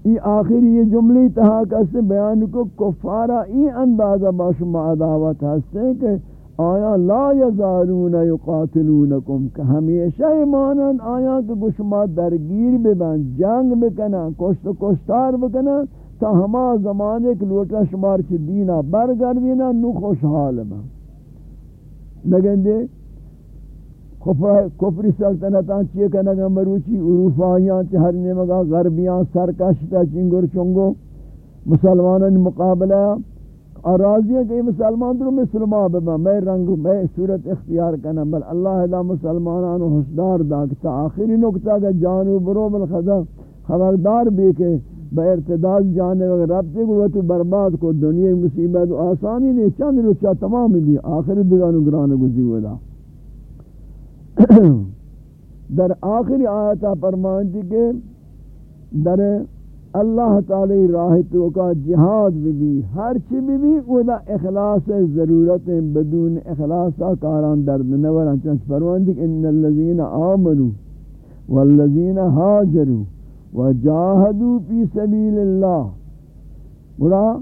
یہ آخری یہ جملی تہا کس بیان کو کفارہ ای اندازہ باشما عداوت ہستے کہ آیا لا یزارون یقاتلونکم، کہ ہمیشہ ایمانن آیا کہ گشما درگیر ببن، جنگ بکنن، کشت و کشتار بکنن تا ہما زمانے کے لوٹا شمار چی دینا برگردینا نو خوشحال با نگندے کفری سلطنتان چیئے کہ نگا مروچی اروفایاں چی ہر نمگا غربیاں سرکشتا چنگر چنگو، مسلمانان مقابلہ۔ اور راضی ہے کہ مسلمان درو مسلمان ببا میں رنگ، میں صورت اختیار کرنا بل اللہ دا مسلمانانو حسدار دا کہ تا آخری نکتہ کہ جانو برو بالخدا خبردار بھی کہ با ارتداد جانے وقت رب سے گو تو برباد کو، دنیا مصیبت آسانی نہیں، چند روچہ تمام بھی آخر بگانو گران گزی ودا در آخری آیتا فرمانتی جی کہ در اللہ تعالی راہ تو کا جہاد بھی بھی، ہر چی بھی بھی ودا اخلاص ضرورت بدون اخلاص کاران درد نوران چنچ فرمانتی جی کہ ان الذین آمنوا والذین هاجروا وجاہدو پی سبیل اللہ. بڑا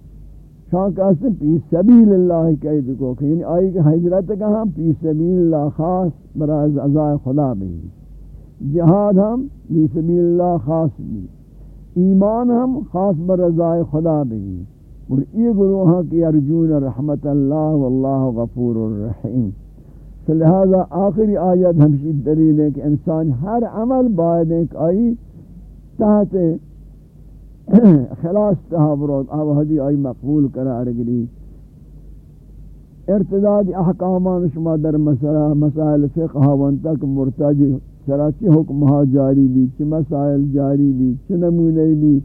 شان کہتے پی سبیل اللہ کہہ دکو کہ یعنی آئی کہ حجرت کہاں؟ پی سبیل اللہ خاص برای عزائے خدا بھی۔ جہاد ہم پی سبیل اللہ خاص بھی۔ ایمان ہم خاص بر عزائے خدا بھی۔ اور یہ گروہاں کی ارجون رحمت اللہ واللہ غفور الرحیم۔ لہذا آخری آیت ہمشی دلیل ہے کہ انسان ہر عمل باید ایک آئی تحت خلاص تحبرات آوہدی آئی مقبول قرار گلی ارتداد احکامان شما در مسئلہ، مسائل فقہ وانتک مرتجی، سراچی حکم ہا جاری بھی، چی مسائل جاری بھی، چی نمونے بھی۔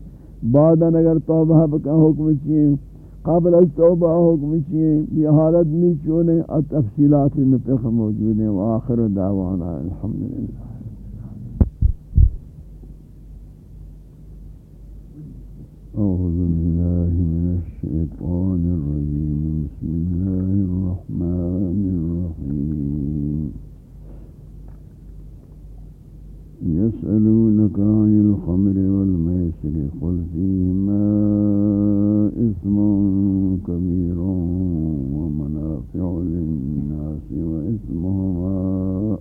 بعدا اگر توبہ بکا حکم چیئے قبل از توبہ حکم چیئے یہ حالت نیچونے اور تفصیلات میں فقہ موجود ہیں وآخر دعوانا الحمدللہ۔ أعوذ بالله من الشيطان الرجيم. بسم الله الرحمن الرحيم. يسألونك عن الخمر والميسر قل فيهما إثم كبير ومنافع للناس وإثمهما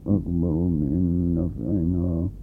أكبر من نفعنا.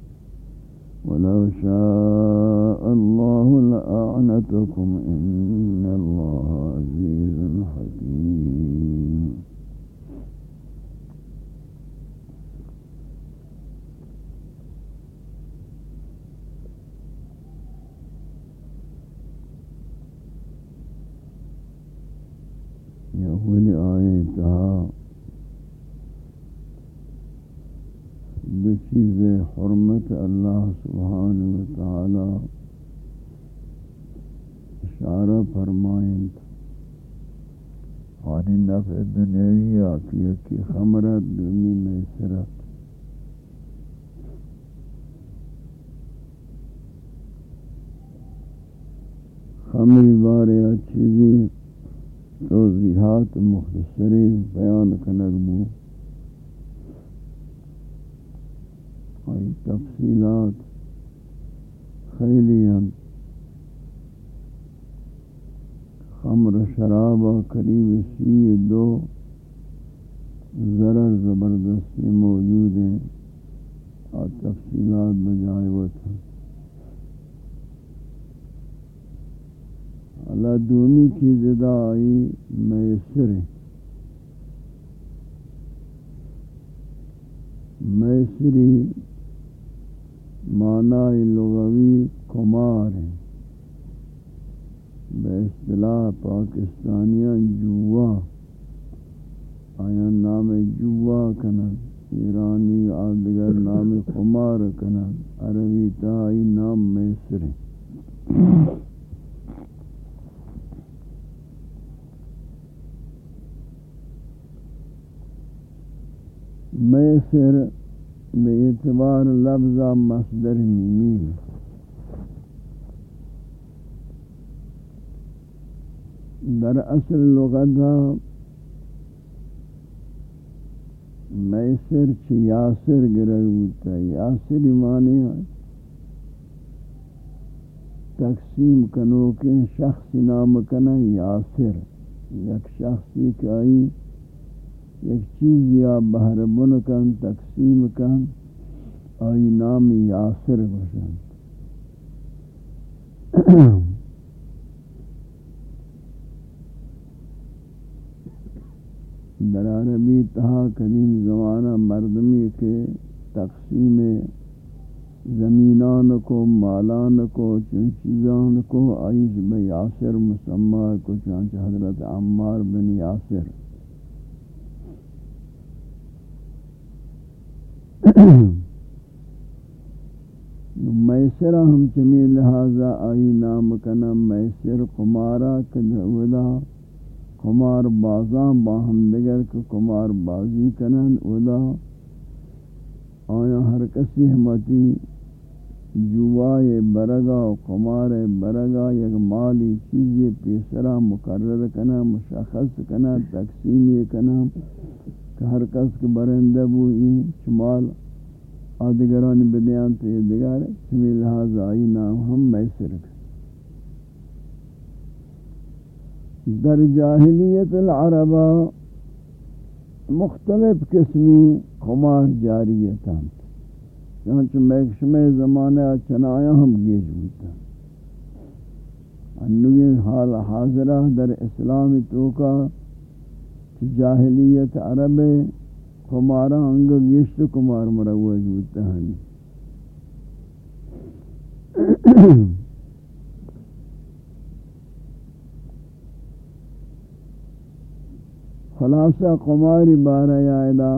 ولو شاء الله لأعنتكم إن الله عزيز حكيم. يقول آيتها بچیز حرمت اللہ سبحانہ وتعالی اشارہ فرمائیں آنی نفع دنیاوی آکی کی خمرت دنی میں سرت خمری بارے چیزیں توضیحات مختصری بیان کنگ بو آئی تفصیلات خیلی ہیں۔ خمر شراب قریب سی دو ضرر زبردستی موجود ہیں۔ اور تفصیلات بجائے وہ تھا۔ اللہ دونی کی جدائی میسر میسری معنی لغوی کمار ہیں بے اصطلاح پاکستانیاں جوا، آیا نام جوا کنن ایرانی آدگر نام کمار کنن عربی تائی نام میسر ہیں میسر بے اعتبار لفظ مصدر میمی در اصل لغت میسر چی یاسر گرگ بودتا یاسر معنی تقسیم کنو کے شخص نام کنا یاسر. یک شخصی کائی ایک چیز یا بہر بن کن، تقسیم کن، آئی نام یاسر بشن. در عربی تہا قدیم زمانہ مردمی کے تقسیم زمینان کو، مالان کو چن چیزان کو آئیش بے یاسر مسمع کو چانچہ حضرت عمار بن یاسر. میسرہ ہم چمی لہذا آئی نام کنا میسر کمارا کدا کمار بازاں باہم دگر کو کمار بازی کنن ادا آیا ہر کسی ہمتی جوائے برگا و کمار برگا یک مالی چیزی پیسرا مقرر کنا، مشخص کنا تقسیم کنا کہ ہر کس کے برندہ بوئی شمال آدگران بدیان تو یہ دگار ہے سمی لحاظ آئی نام ہم میسر در جاہلیت العربہ مختلف قسمی خمار جاریتا چنانچہ میکشم زمانہ چنایا ہم گیج ہوتا۔ انوی حال حاضرہ در اسلام توکا جاہلیت عرب خمارا انگ گیشت کمار مروج ہوتا ہے۔ خلاصہ قماری بارہ یائدہ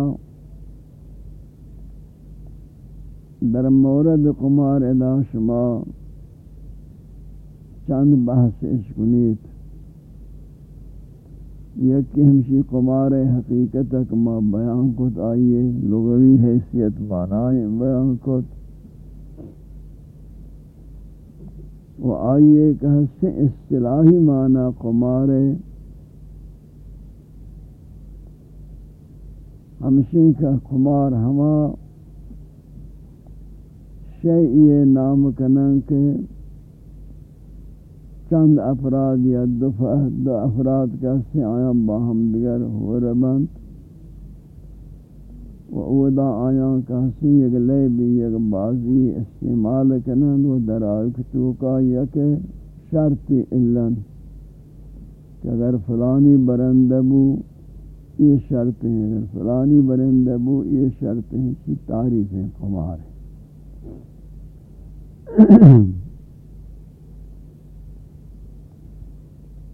در مورد قمار ادا شما چند بحث اشکنیت یکی ہمشی قمار حقیقت ما بیان کت، آئیے لغوی حیثیت وانائیں بیان کت۔ و آئیے کہ سے اصطلاحی معنی قمار ہمشی کا کمار ہما شیئی نام کنن کے چند افراد یا دو افراد کا سے آیا باہم دیگر ہو ربند و اودا آیا کا سے یک لے بھی یک بازی استعمال کنن و در آئیکتو کا یک شرطی علن کہ اگر فلانی برندبو یہ شرط ہیں اگر فلانی برندہ بو یہ شرط ہیں کی تعریف ہیں قمار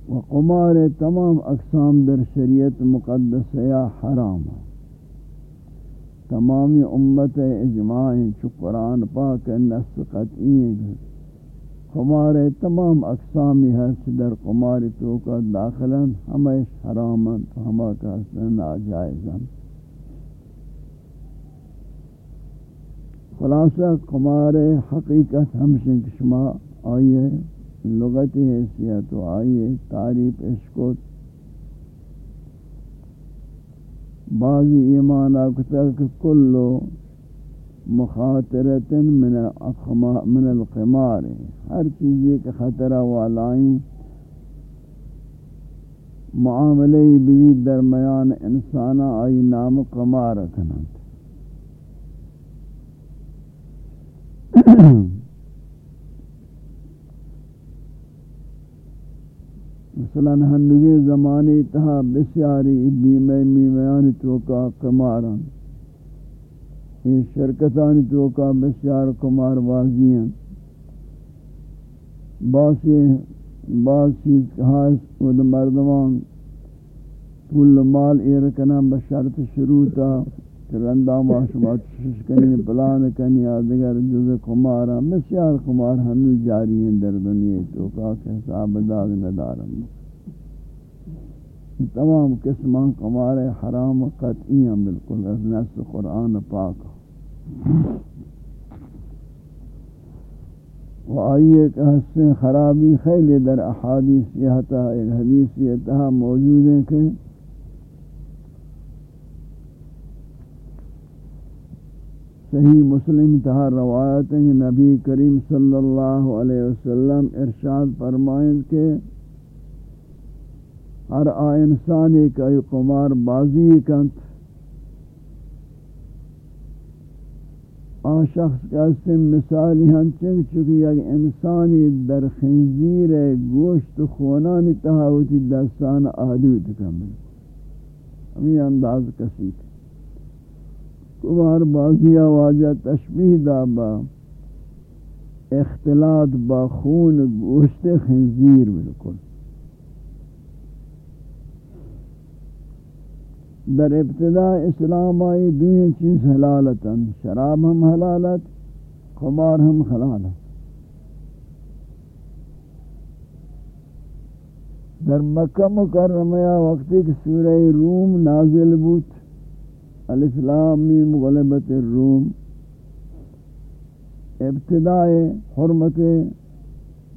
و قمار تمام اقسام در شریعت مقدس یا حرام. تمامی امت اجماع چو قرآن پاک نس قطعی قمار تمام اقسامی ہے در قمار تو کا داخلا ہمیش حراما ہما کا ناجائزا خلاصہ قمار حقیقت ہمشن کشما آئیے۔ لغتی حیثیت و آئیے تعریف اشکت بعضی ایمان آکتا کہ کلو مخاطرت من من القمار ہر چیز کے خطرہ والائیں معاملے بھی درمیان انسان آئی نام قمار رکھنا۔ مثلا ہنگی زمانی تہا بسیاری بیمے میمیان توکا قماران۔ یہ شرکتانی تو کا بسیار کمار بازی ہیں باسی باز چیز کہا مردمان پول مال ایرکنا بشرط شروع تا۔ رندہ معاشمات شش کنی پلان کنی آدگر جز کمارا بسیار کمار ہنو جاری ہیں در دنیا تو کا حساب داد ندارم تمام قسمان کمار حرام قطعی ہیں بالکل از نص قرآن پاک و آئیے کہ حسن خرابی خیلی در احادیث یہتا ایک حدیث یہتا موجود ہے کہ صحیح مسلم تہا روایت ہیں نبی کریم صلی اللہ علیہ وسلم ارشاد فرمائیں کہ ہر آ انسانی کا قمار بازی کنت آن شخص کا سم مثالی ہنچنگ چکی یک انسانی در خنزیر گوشت خونانی تحاوتی دستان آلود کمل۔ ہمیں انداز کسی۔ کمار بازی آواجہ تشبیح دا با اختلاط با خون گوشت خنزیر بالکل. در ابتدا اسلام آئی دوئیں چیز حلالتا شراب ہم حلالت، خمار ہم حلالت. در مکہ مکرمہ وقتی کہ سورہ روم نازل بوت الاسلامی مغلبت الروم ابتداء حرمت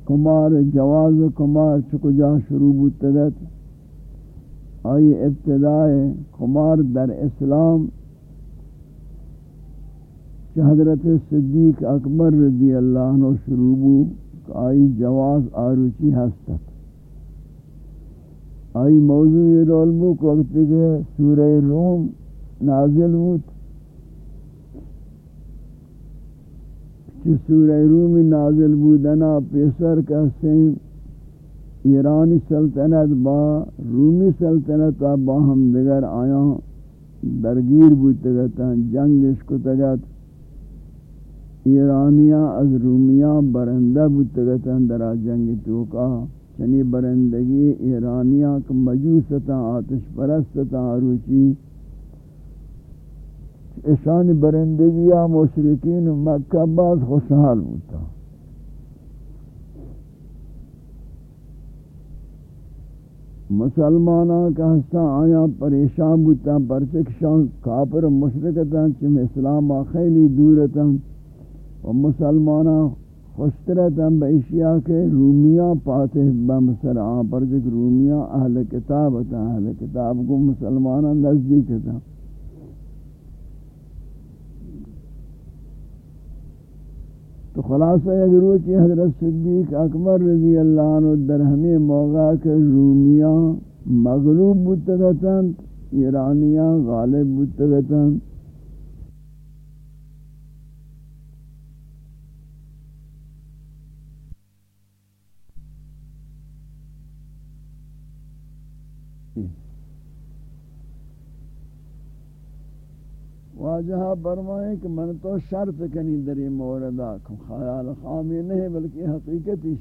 کمار، جواز کمار چکجا شروع بوت تگت، آئی ابتدائے خمار در اسلام کہ حضرت صدیق اکبر رضی اللہ عنہ شروع کہ آئی جواز آروچی عنہ ہستت۔ آئی موضوع یہ رول بک وقت کے سورہ روم نازل ہوت چی سورہ روم نازل بودنا، پیسر کا سین ایرانی سلطنت با رومی سلطنت با ہم دیگر آیا درگیر بودتا جنگش کو تگت ایرانیاں از رومیاں برندہ بودتا درا جنگ توکا چنی برندگی ایرانیاں کا مجوستا آتش پرستتا آروچی اشان برندگی مشرکین مکہ بعد خوشحال بودتا مسلمانوں کا حصہ آیا پریشان بودتا پرچکشان کافر مشرکتا چم اسلام خیلی دورتا و مسلمانوں خوشترتا بیشیا کے رومیاں پاتے بمسر آن پر جک رومیاں اہل کتاب تا اہل کتاب کو مسلمانوں نزدیک تا تو خلاصہ ایک روچی حضرت صدیق اکبر رضی اللہ عنہ در ہمیں موقع کے رومیاں مغلوب بتگتن ایرانیاں غالب بتگتن واجہ برمائیں کہ من تو شرط کنی دری موردہ کم خیال خامی نہیں، بلکہ حقیقتی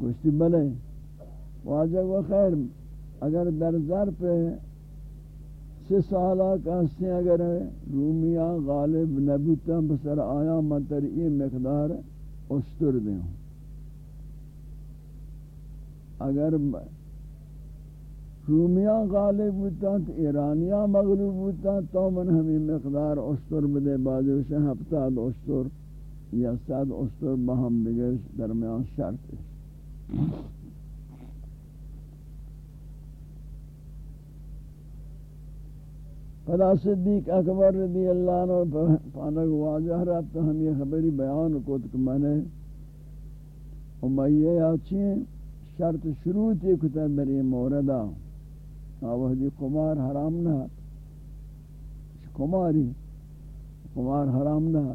گوشتی بلے، واجہ و خیر، اگر در ذر پہ سی سالہ کہستے اگر رومیاں غالب نبوتا بسر آیا منتر یہ مقدار اشتر دیں اگر رومیاں غالب ہوتا تو ایرانیاں مغلوب ہوتا تو من ہمیں مقدار اشتر بدے بازو سے ہفتہ اشتر یا سات اشتر بہم دیگر درمیان شرط خدا صدیق اکبر رضی اللہ عنہ پانک واجہ رب تو ہم یہ خبری بیان کو کہ میں نے امیہ یا چین شرط شروع تھی کتا در یہ موردہ آوہدی قمار حرام نہ قماری، قمار حرام نہ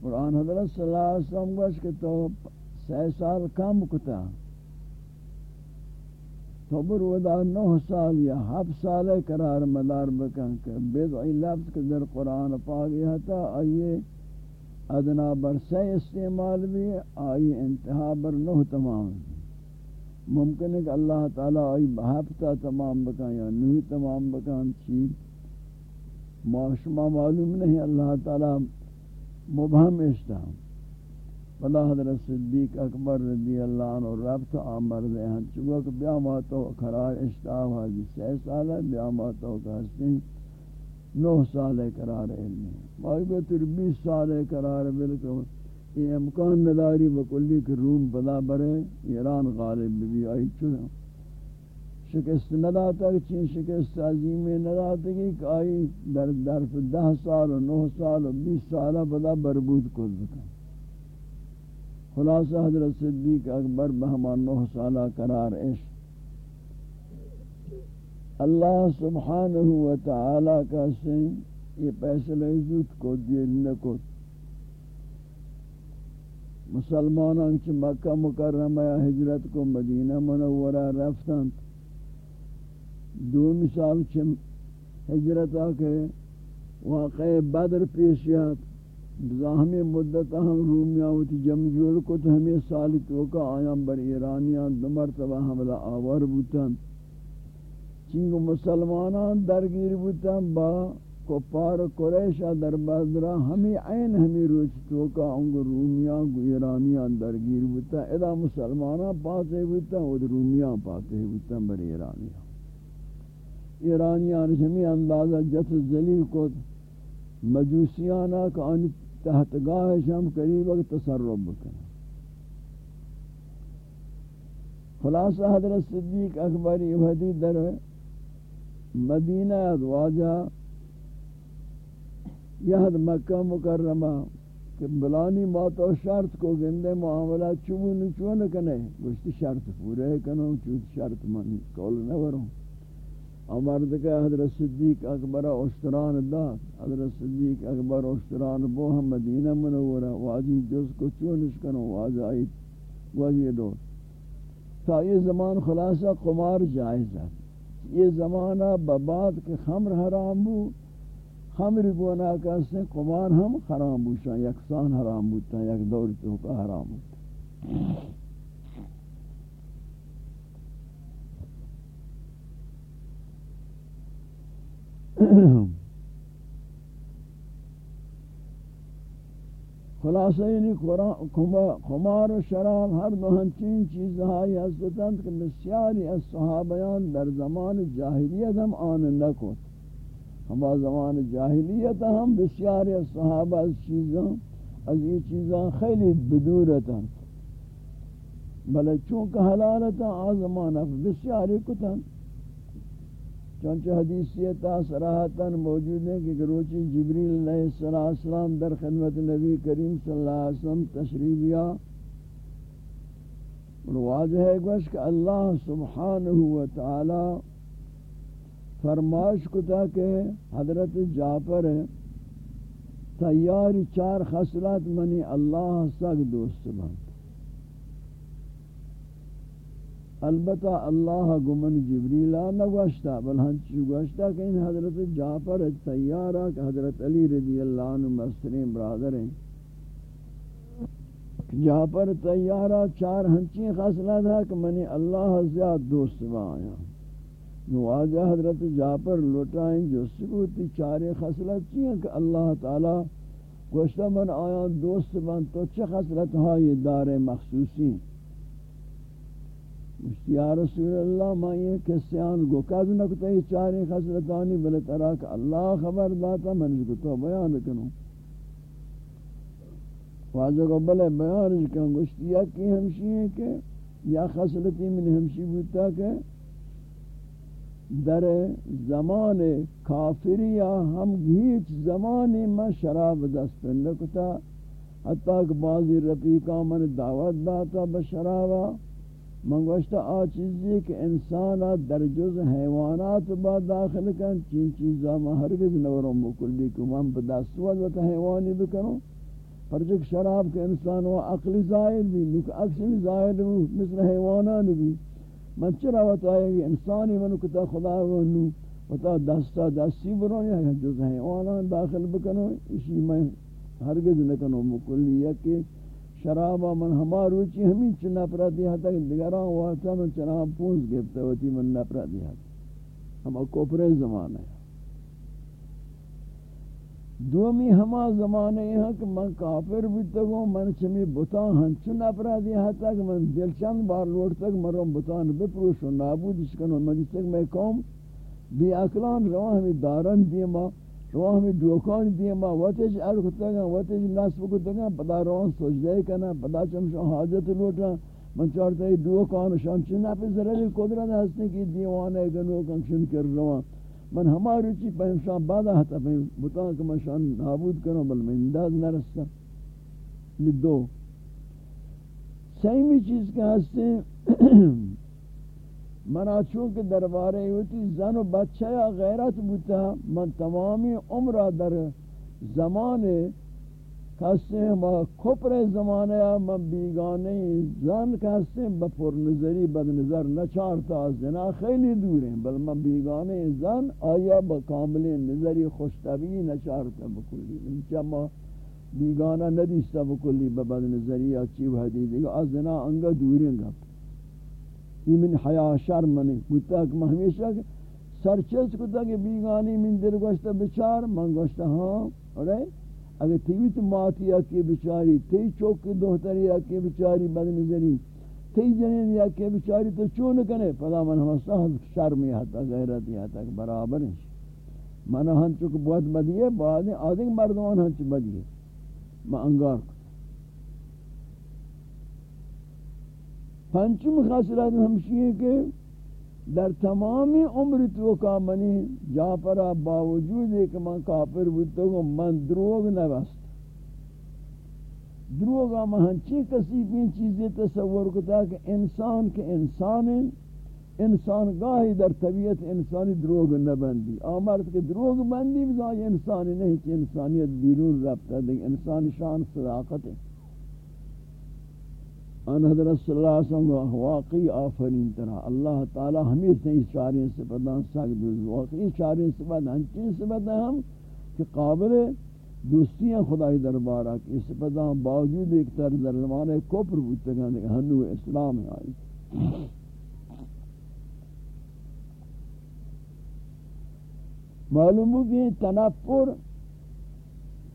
قرآن حضرت صلی اللہ علیہ وسلم گوش کہ تو سی سال کم کتا۔ تو برودا نو سال یا ہف سال قرار مدار بکن کہ بیدعی لفظ کے در قرآن پاکی ہتا آئیے ادنا بر سی استعمال بھی آئی انتہا بر نو تمام۔ بھی ممکن ہے کہ اللہ تعالیٰ آئی بہفتا تمام بکان یا نوی تمام بکان چیز؟ معاشمہ معلوم نہیں اللہ تعالیٰ مبہم اشتا فلا حضرت صدیق اکبر رضی اللہ عنہ ربط آمر دے ہیں چکہ کہ بیا ماتو قرار اشتا حاجی سی سال ہے، بیا ماتو کہستے ہیں۔ نو سال قرار علمی باقی بہتر بیس سال قرار بلکہ یہ امکان نداری بکلی کہ روم پدا برے ایران غالب بھی آئی چنا شکست نداتا کہ چین شکست عظیم نداتا کہ آئی در درف دہ سال و نو سال و بیس سال پدا بربود کل بکن خلاصہ حضرت صدیق اکبر بہمان نو سالہ قرار عشق اللہ سبحانہ وتعالی کا سن یہ پیسل عزت کو دیر نکت مسلمانوں چ مکہ مکرمہ یا ہجرت کو مدینہ منورہ رفتن دو مثال چ ہجرت آکے واقع بدر پیشیات بزاہمی مدت ہم رومیاں ہوتی جمجول کو تو ہمیں سالی توکا آیاں بر ایرانیاں دو مرتبہ حملہ آور بوتن. چنگو مسلمانان درگیر بوتن با کفار قریش در بدرا ہمی عین ہمی روچ تو کا انگ رومیاں گو ایرانیاں درگیر بوتا ادا مسلماناں پاتے بوتا اور رومیاں پاتے بوتا بر ایرانیاں ایرانیاں ہمی اندازہ جت ذلیل کو مجوسیانا کا ان تحت گاہ شام قریب وقت تصرف بکنا خلاصہ حضرت صدیق اکبری وحدی در مدینہ ادواجہ یہد مکہ مکرمہ، کہ بلانی بات و شرط کو گندے معاملہ چون چون کنے گوشتی شرط پورے کنو چوت شرط من کول نوروں۔ امرد کہ حضرت صدیق اکبر اشتران دا، حضرت صدیق اکبر اشتران بو ہم مدینہ منورہ واجی جز کو چونش کنو واجی واجی دو۔ تا یہ زمان خلاصہ قمار جائز ہے۔ یہ زمانہ بباد کے خمر حرام بود خمر گونا کسے قمار ہم حرام بوشا یکسان حرام بوتا یک دور تو حرام بوتا خلاصہ یعنی خمار و شراب، ہر دو ہنچین چیزہائی حضرتاند کہ بسیاری از صحابیان در زمان جاہلیت ہم آن نکوت ہما زمان جاہلیت ہم، بسیار صحابہ از چیزاں، از یہ چیزاں خیلی بدورتا بلے چونکہ حلالتا آزمانا بسیاری کتن چونچہ حدیثیتا سراحتا موجود ہے کہ گروچی جبریل علیہ السلام در خدمت نبی کریم صلی اللہ علیہ وسلم تشریفیا۔ واضح ہے کہ اللہ سبحانہ وتعالی فرمائش کتا کہ حضرت جعفر تیاری چار خصلت منی اللہ سگ دوست بند۔ البتہ اللہ گمن جبریلا نہ گوشتا بل ہنچی گوشتا کہ ان حضرت جعفر تیارہ کہ حضرت علی رضی اللہ عنہ مسترین برادر ہیں۔ جعفر تیارہ چار ہنچی خصلت ہے کہ منی اللہ زیاد دوست بند۔ آیا نواجہ حضرت جعفر لوٹائیں جو سکوتی چارے خسلت چیئے کہ اللہ تعالی گوشتہ من آیا، دوست من تو چھ خسلت ہائی دار مخصوصی مشتی یا رسول اللہ ما یہ کسیان گو کذ نکتا یہ چارے خسلتانی بلے ترا کہ اللہ خبر داتا من اس کو تو بیان کنوں واجہ کو بلے بیان کنوں گوشتی یا کی ہمشی ہے کہ یا خسلتی من ہمشی بوتا کہ در زمان کافری یا ہم ہیچ زمانی میں شراب دست نکتا حتیٰ کہ بعضی رفیقہ من دعوت داتا بشرابا منگوشتا آ چیزی کہ انسان در جز حیوانات با داخل کن۔ چین چیزا میں ہرگز نورم بکلی کہ من بدست وقت حیوانی بکنوں۔ پر جک شراب کے انسان و عقلی زائل بھی، نک اکثر زائل بھی، مثل حیوانان بھی۔ من چرا وتایا کہ انسانی منو کتا خدا ونو وتا دستا دستی برو یا جز ہیں اولا داخل بکنو اسی میں ہرگز نہ کنو مکلی کہ شرابا من ہمارو چی؟ ہمیں چنا پر دیا تک دیگراں واتا من چنا پونس گفتا ہوتی من نہ پر دیا ہم کوپرے زمانہ ہے دومی ہما زمانے ہیں کہ من کافر بیتا گو من چمی بطان ہنچن اپرادی حتا کہ من دل چند بار لوٹ تک مرم بطان بپروش و نابود اشکنو من جس تک میں قوم بی اکلان رواہ ہمیں دارن دیما رواہ ہمیں دوکان دیما واتج ارخ تگا واتج نصف کو تگا پدا روان سجدے کنا، پدا چمشان حاجت لوٹا من چارتا دوکان شان چن اپی ضرری قدرت ہستنے کی دیوانے گنو کنشن کر روان من ہماری چی پہنشان بادا ہتا پہن بتاں کہ میں شان نابود کروں بل میں انداز نہ رستا یہ دو. سیمی چیز کے ہستے منا چونکہ دربارے ہوتی زن و بچہ یا غیرت بوتا من تمامی عمرہ در زمان کہتے ہیں ما کپر زمانے من بیگانے زن کہتے ہیں بپر نظری بد نظر نچارتا زنا، خیلی دور بل من بیگانے زن، آیا بکامل نظری خوشتبی نچارتا بکلی؟ انچہ ما بیگانہ ندیستا بکلی ببد نظری اچھی حدیدی گا زنا انگا دوریں گا یہ من حیاء شرم نہیں بودتا کہ میں ہمیشہ سرچس کتا کہ بیگانی من دل گوشتا بچار، من گوشتا ہاں اور اگر تیوی تو ماتی اکی بچاری، تی چوک دوہتری اکی بچاری بد نظری، تی جنین اکی بچاری تو چون کنے؟ پدا من ہم صاحب شرمی حتا غیرتی حتا برابر ہیں۔ من ہن چوک بہت بدیے بعد آدھیں مردمان ہن چوک بدیے میں انگار کو پنچم خاصلات ہمشی ہے کہ در تمامی عمر تو کا منی جعفر باوجود ایک من کافر بودتا ہوں من دروغ نبست. دروغا مہنچی کسی بھی چیزیں تصور کتا کہ انسان کے انسان انسان گاہی در طبیعت انسانی دروغ نہ بندی آمرت کہ دروغ بندی بزای انسانی نہیں کہ انسانیت بیرون رفتا دیکھ انسانی شان صداقت ہے. ان حضرت صلی اللہ علیہ وسلم واقعی آفرین طرح اللہ تعالی ہمیں سے اس چارین سے پدان ساکت واقعی چارین سے پدان ہنچین سے پدان ہم کہ قابل دوستیاں خدای دربارہ کی اس ہاں پدان باوجود ایک تر در زمانے کفر بودتے گا ہنو اسلام ہے۔ آئی معلوم ہو کہ تنفر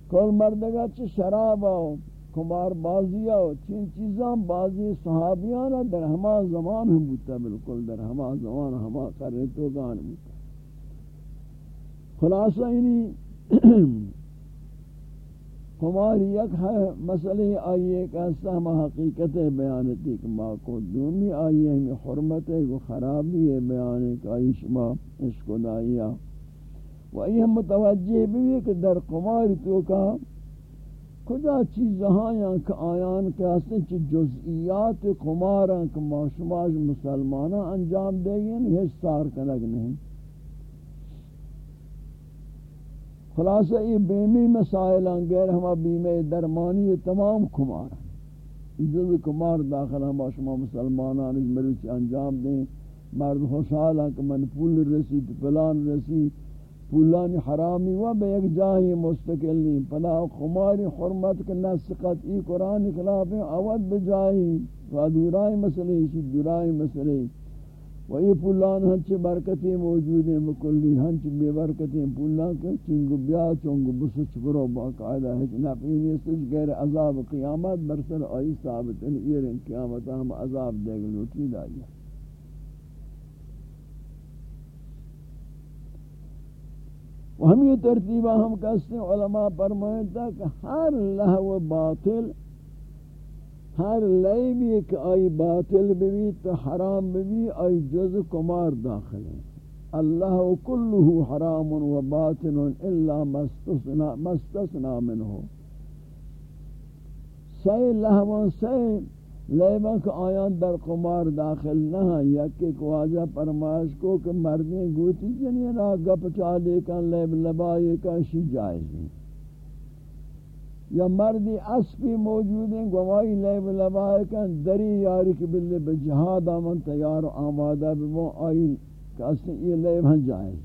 کل مردگا چھ شراب آؤ۔ کمار بازی آؤ چین چیزاں بازی صحابیانا در ہما زمان ہم بودتا، بالکل در ہما زمان، ہما کرنے تو گان بودتا۔ خلاصہ انہی ہماری یک ہے مسئلہ آئیے کہ ہم حقیقت بیانتی کہ ما کو دومی آئیے ہمیں حرمت ہے، وہ خرابی ہے بیانے کا عشما عشق و دائیہ و یہ متوجہ بھی کہ در قمار تو کا کجا چیز ہاں کہ آیان کے حسن چی جزئیات قمارا کہ معشماش مسلمانہ انجام دے گئے ہیچ سار کنگ نہیں۔ خلاصہ یہ بیمی مسائل غیر ہما بیمی درمانی تمام کمار جز کمار داخل ہما شما مسلمانان مروچ انجام دیں۔ مرد خوشحال ہیں کہ من پول رسی پلان رسی پولانی حرامی و بے ایک جاہی مستقل نہیں پدا خماری حرمت کے نسقت ای قرآن خلاف اود بجاہی و دورائی مسئلے اسی دورائی مسئلے و ای پولان ہنچ برکتی موجود ہیں مکلی ہنچ بے برکتی. پولان کے چنگو بیا چنگو بسچ کرو باقاعدہ ہے نفعینی سچ غیر عذاب قیامت برسر آئی ثابت ان ایرن قیامت ہم عذاب دے گلوٹی دائیہ و ہم یہ ترتیبہ ہم کہتے ہیں، علماء فرمائیں کہ ہر لہو باطل، ہر لئی بھی کہ آئی باطل بھی تو حرام بھی آئی جز کمار داخل ہے اللہ کلہ حرام و باطل الا مستثنا منہ۔ سی لہوان سی لیبا کہ آیان در قمار داخل نہ یکی کو واجہ پرماش کو کہ مردیں گوتی جنی را گپ چالے کن، لیب لبائے کن، شی جائز نہیں یا مردی اسپی موجود ہیں، گواہی لیب لبائے کن، دری یاری کی بلے بجہاد آمن، تیار و آمادہ بمو آئی کہ اصلا یہ لیب ہن جائز۔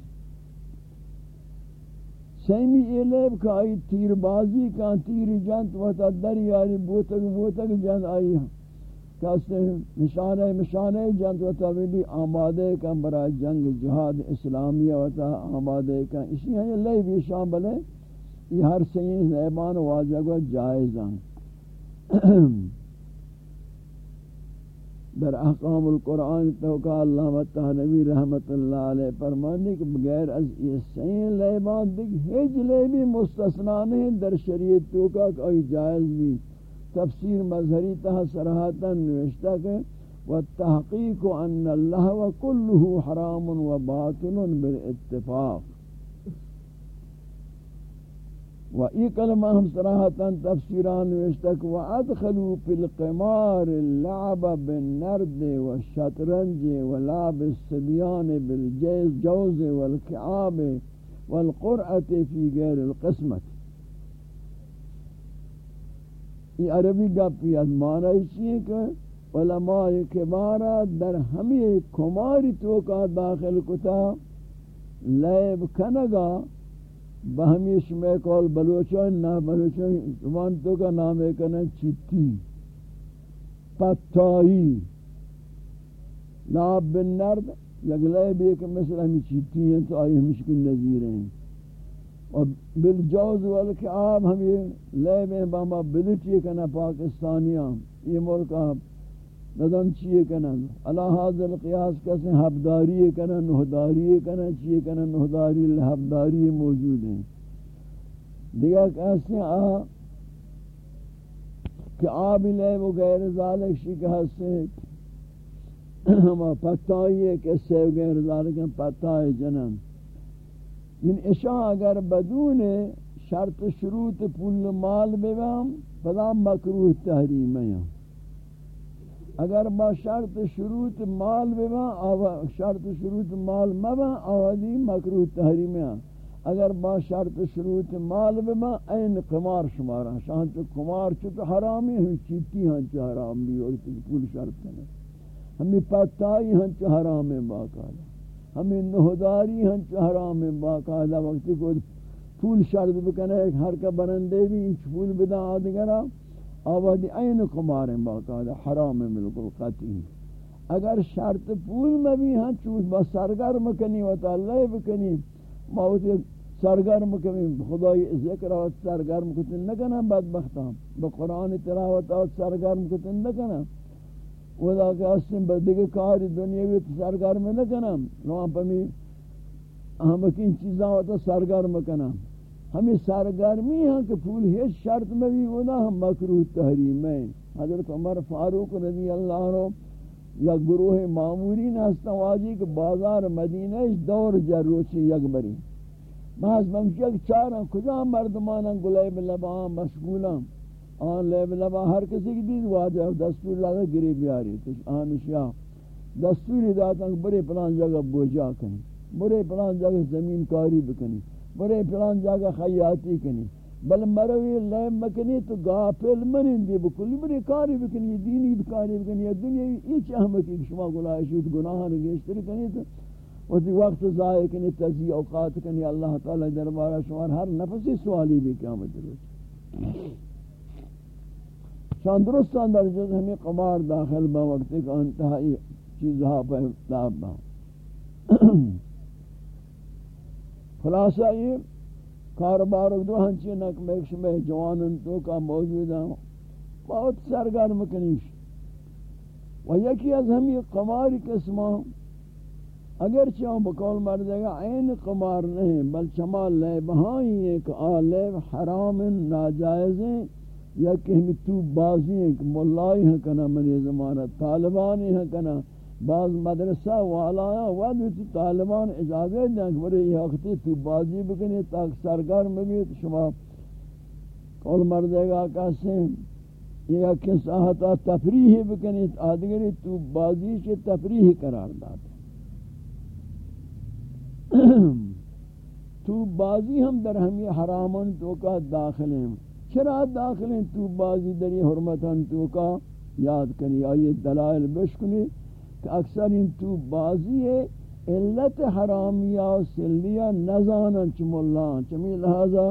سیمی یہ لیب کہ آئی تیر بازی کن، تیر جنت و تا دری یاری بوتک بوتک جنت آئی ہم کہتے نشانہ نشانہ جنگ و طویلی آمادے کا برای جنگ جہاد اسلامیہ و آمادے کا اسی ہیں اللہ بھی شام بلے، یہ ہر سین زیبان واجب و جائز ہیں۔ در احکام القرآن توقع اللہ و تحنوی رحمت اللہ علیہ فرمانے کہ بغیر از یہ سین لیبان دیکھ، ہیچ لیبی مستثنہ نہیں، در شریعت توقع کوئی جائز نہیں۔ تفسیر مظہری تہا سرحاتا نوشتا کہ والتحقیق ان اللہ و کلہ حرام و باطل بالاتفاق۔ و ای کلمہ ہم سراحتا تفسیران نوشتا کہ وادخلوا فی القمار اللعب بالنرد والشطرنج ولعب السبیان بالجوز والکعاب والقرأة في غير القسمت۔ یہ عربی گپی از معنی چیئے کہ علماء کبارا در ہمی کماری توکا داخل کتا لیب کنگا بہمی شمی کول بلوچان، نا بلوچان زمان توکا نامے کنا چیتی، پتائی لاب بن نرد، یک لیب ایک مثل ہمی چیتی ہیں تو آئی ہمشکل نظیر ہیں۔ اور بالجوز والکعاب ہم یہ لے میں باما بلٹی کنا پاکستانیاں، یہ ملکہ ندن چیئے کنا، اللہ حاضر قیاس کسے حبداری کنا نہداری کنا، چیئے کنا نہداری لحبداری موجود ہیں۔ دیگر کہتے آ کہ آب لے وہ غیر ذالک شکہ سے ہم پتائی ہے کہ سے غیر ذالک پتائی جنن۔ ان اشاء اگر بدون شرط شروط پول مال ببام، فلا مکروح تحریم ہیں اگر با شرط شروط مال بما شرط شروط مال مبا آوازی مکروح تحریم ہیں اگر با شرط شروط مال بما این قمار شمارا شان تو قمار چو تو حرامی، ہم چیتی ہن چو حرام بھی، اور پول شرط کرنے ہمیں پتائی ہن چو حرام باقاعدہ. ہمیں نہداری ہن چو حرام باقاعدہ وقتی کو پول شرط بکنے ہر کا برندے بھی انچ پول بدا آدگرہ آوادی این قمار باقاعدہ حرام بالکل قطعی اگر شرط پول میں بھی ہاں چوز با سرگرم کنی و تعالی بکنی. موت سرگرم کنی خدای ذکر و سرگرم کتن نکنم بدبختام با قرآن تلاوت و سرگرم کتن نکنم. ودا کہ اسن بدگی کار دنیاوی سرگرم نکنم نو پمی ہم کن چیزاں تو سرگرم کنم ہمیں سرگرمی ہیں کہ پھول ہیچ شرط میں بھی ہونا ہم مکروح تحریم ہیں۔ حضرت عمر فاروق رضی اللہ عنہ یا گروہ معمورین ہستا واجی کہ بازار مدینہ اس دور جروچی یک بری۔ محض ممشک چارا کجا مردمانا گلیب لبا مشغولا آن لیب لبا ہر کسی کی دید واجہ دستور لگا گری بیاری آن اشیاء دستوری داتا کہ بڑے پلان جگہ بوجا کنی، بڑے پلان جگہ زمین کاری بکنی برے پلان جاگا خیاتی کنی۔ بل مروی لیم مکنی تو گاپل منین دی بکلی بری کاری بکنی، دینی کاری بکنی دنیای ایچ احمقی شما گلائشید گناہان گیشتری کنی تو۔ وقتی وقت ضائع کنی تزیع اوقات کنی، اللہ تعالی دربارہ شما ہر نفسی سوالی بھی قیامت روز شان درستان در جز ہمیں قمار داخل با وقت ایک انتہائی چیزہا پر افتاب با خلاصہ یہ کاروبار دو ہنچی نک میکش میں جوانن تو کا موجود ہیں بہت سرگرم کنیش۔ و یکی از ہمی قمار قسمہ ہاں۔ اگر چاہوں بقول مردے گا عین قمار نہیں بل چما لیب ہائی ہیں کہ آ لیب حرام ناجائز ہیں۔ یا کہ ہمی تو بازی ہیں کہ ملائی ہیں کنا منی زمانہ طالبانی ہیں کنا بعض مدرسہ والا ود طالبان اجازت دیں کہ بڑے یہ تو بازی بکنی تاک سرگار میں بھی شما کول مردے گا کہتے یہ یقین ساہتا تفریح بکنی آدگری تو بازی سے تفریح قرار داتے تو بازی ہم در ہمی حرامن تو کا داخل ہیں۔ چرا داخل ہیں، تو بازی دری حرمتن تو کا یاد کنی آئیے دلائل بشکنی کہ اکثر ان تو بازی ہے، علت حرامیہ و سلیہ نزانن چم اللہ چمی لہذا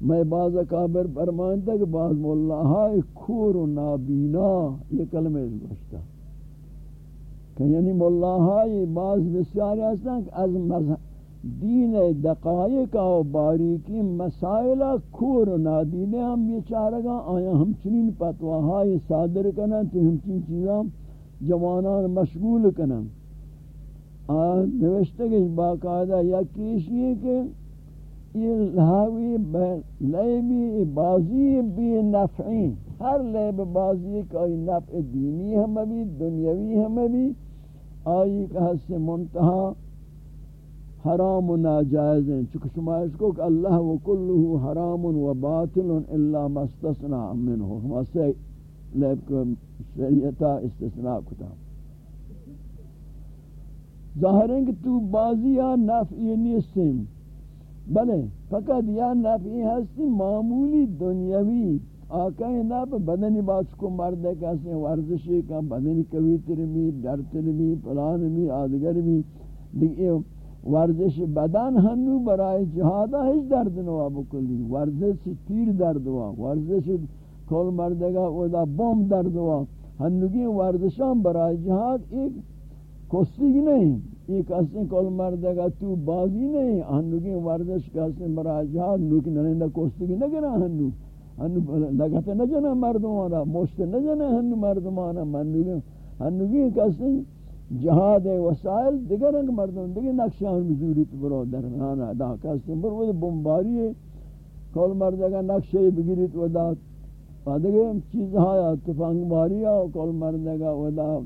میں بعض اکابر فرمانتا کہ بعض مولاہائی کھور و نابینا، یہ کلمہ اس گوشتا کہ یعنی مولاہائی بعض بسیاری ہستا کہ از مذہب دین دقائق و باریکی مسائل کور و نادینے ہم یہ چاہ رگا آیا ہم چنین پتواہائی صادر کرنا تو ہمچین چیزاں جوانان مشغول کنم آن نوشتے کہ باقاعدہ یا کیشی ہے کہ یہ لہوی لیبی بازی بھی نفعی۔ ہر لیب بازی کا نفع دینی ہم بھی، دنیاوی ہم بھی۔ آئی، کہ حس منتہا حرام و ناجائز ہیں۔ چکہ شما اس کو کہ اللہ و کلہو حرام و باطل الا ما مستثنا منہو ہم سے لیب کو شریعتا استثناء کتا۔ ظاہر ہے کہ تو بازی یا نفعی نیستیم۔ بلے، فقط یا نفعی ہستی، معمولی دنیاوی آقای نب بدنی باس کو مرد ہے کیسے ورزشی کا بدنی کبھی ترمی در ترمی، پلان می، آدگر می دیکھئے ورزش بدن ہنو برای جہادہ ہیچ درد نوا بکلی، ورزش تیر درد ہوا ورزش کول مردگا ودا بم در دوا ہنگی ورزشان برای جہاد ایک کستگی نہیں، ایک اصلی کول مردگا تو بازی نہیں۔ ہنگی ورزش کسی برای جہاد نوکی نرندہ کستگی نگنا ہنگو ہنگو لگتا نجنا مردمانا، مشت نجنا ہنگو مردمانا۔ ہنگو ہنگی کسی جہاد وسائل دیگر انگ مردم دیگر نقشان مزوری تو برو درمیانا دا کسی برو بمباری ہے۔ کول مردگا نقشے بگیری تو دا دیگه چیز های تفنگ باری و کل مردگا و دا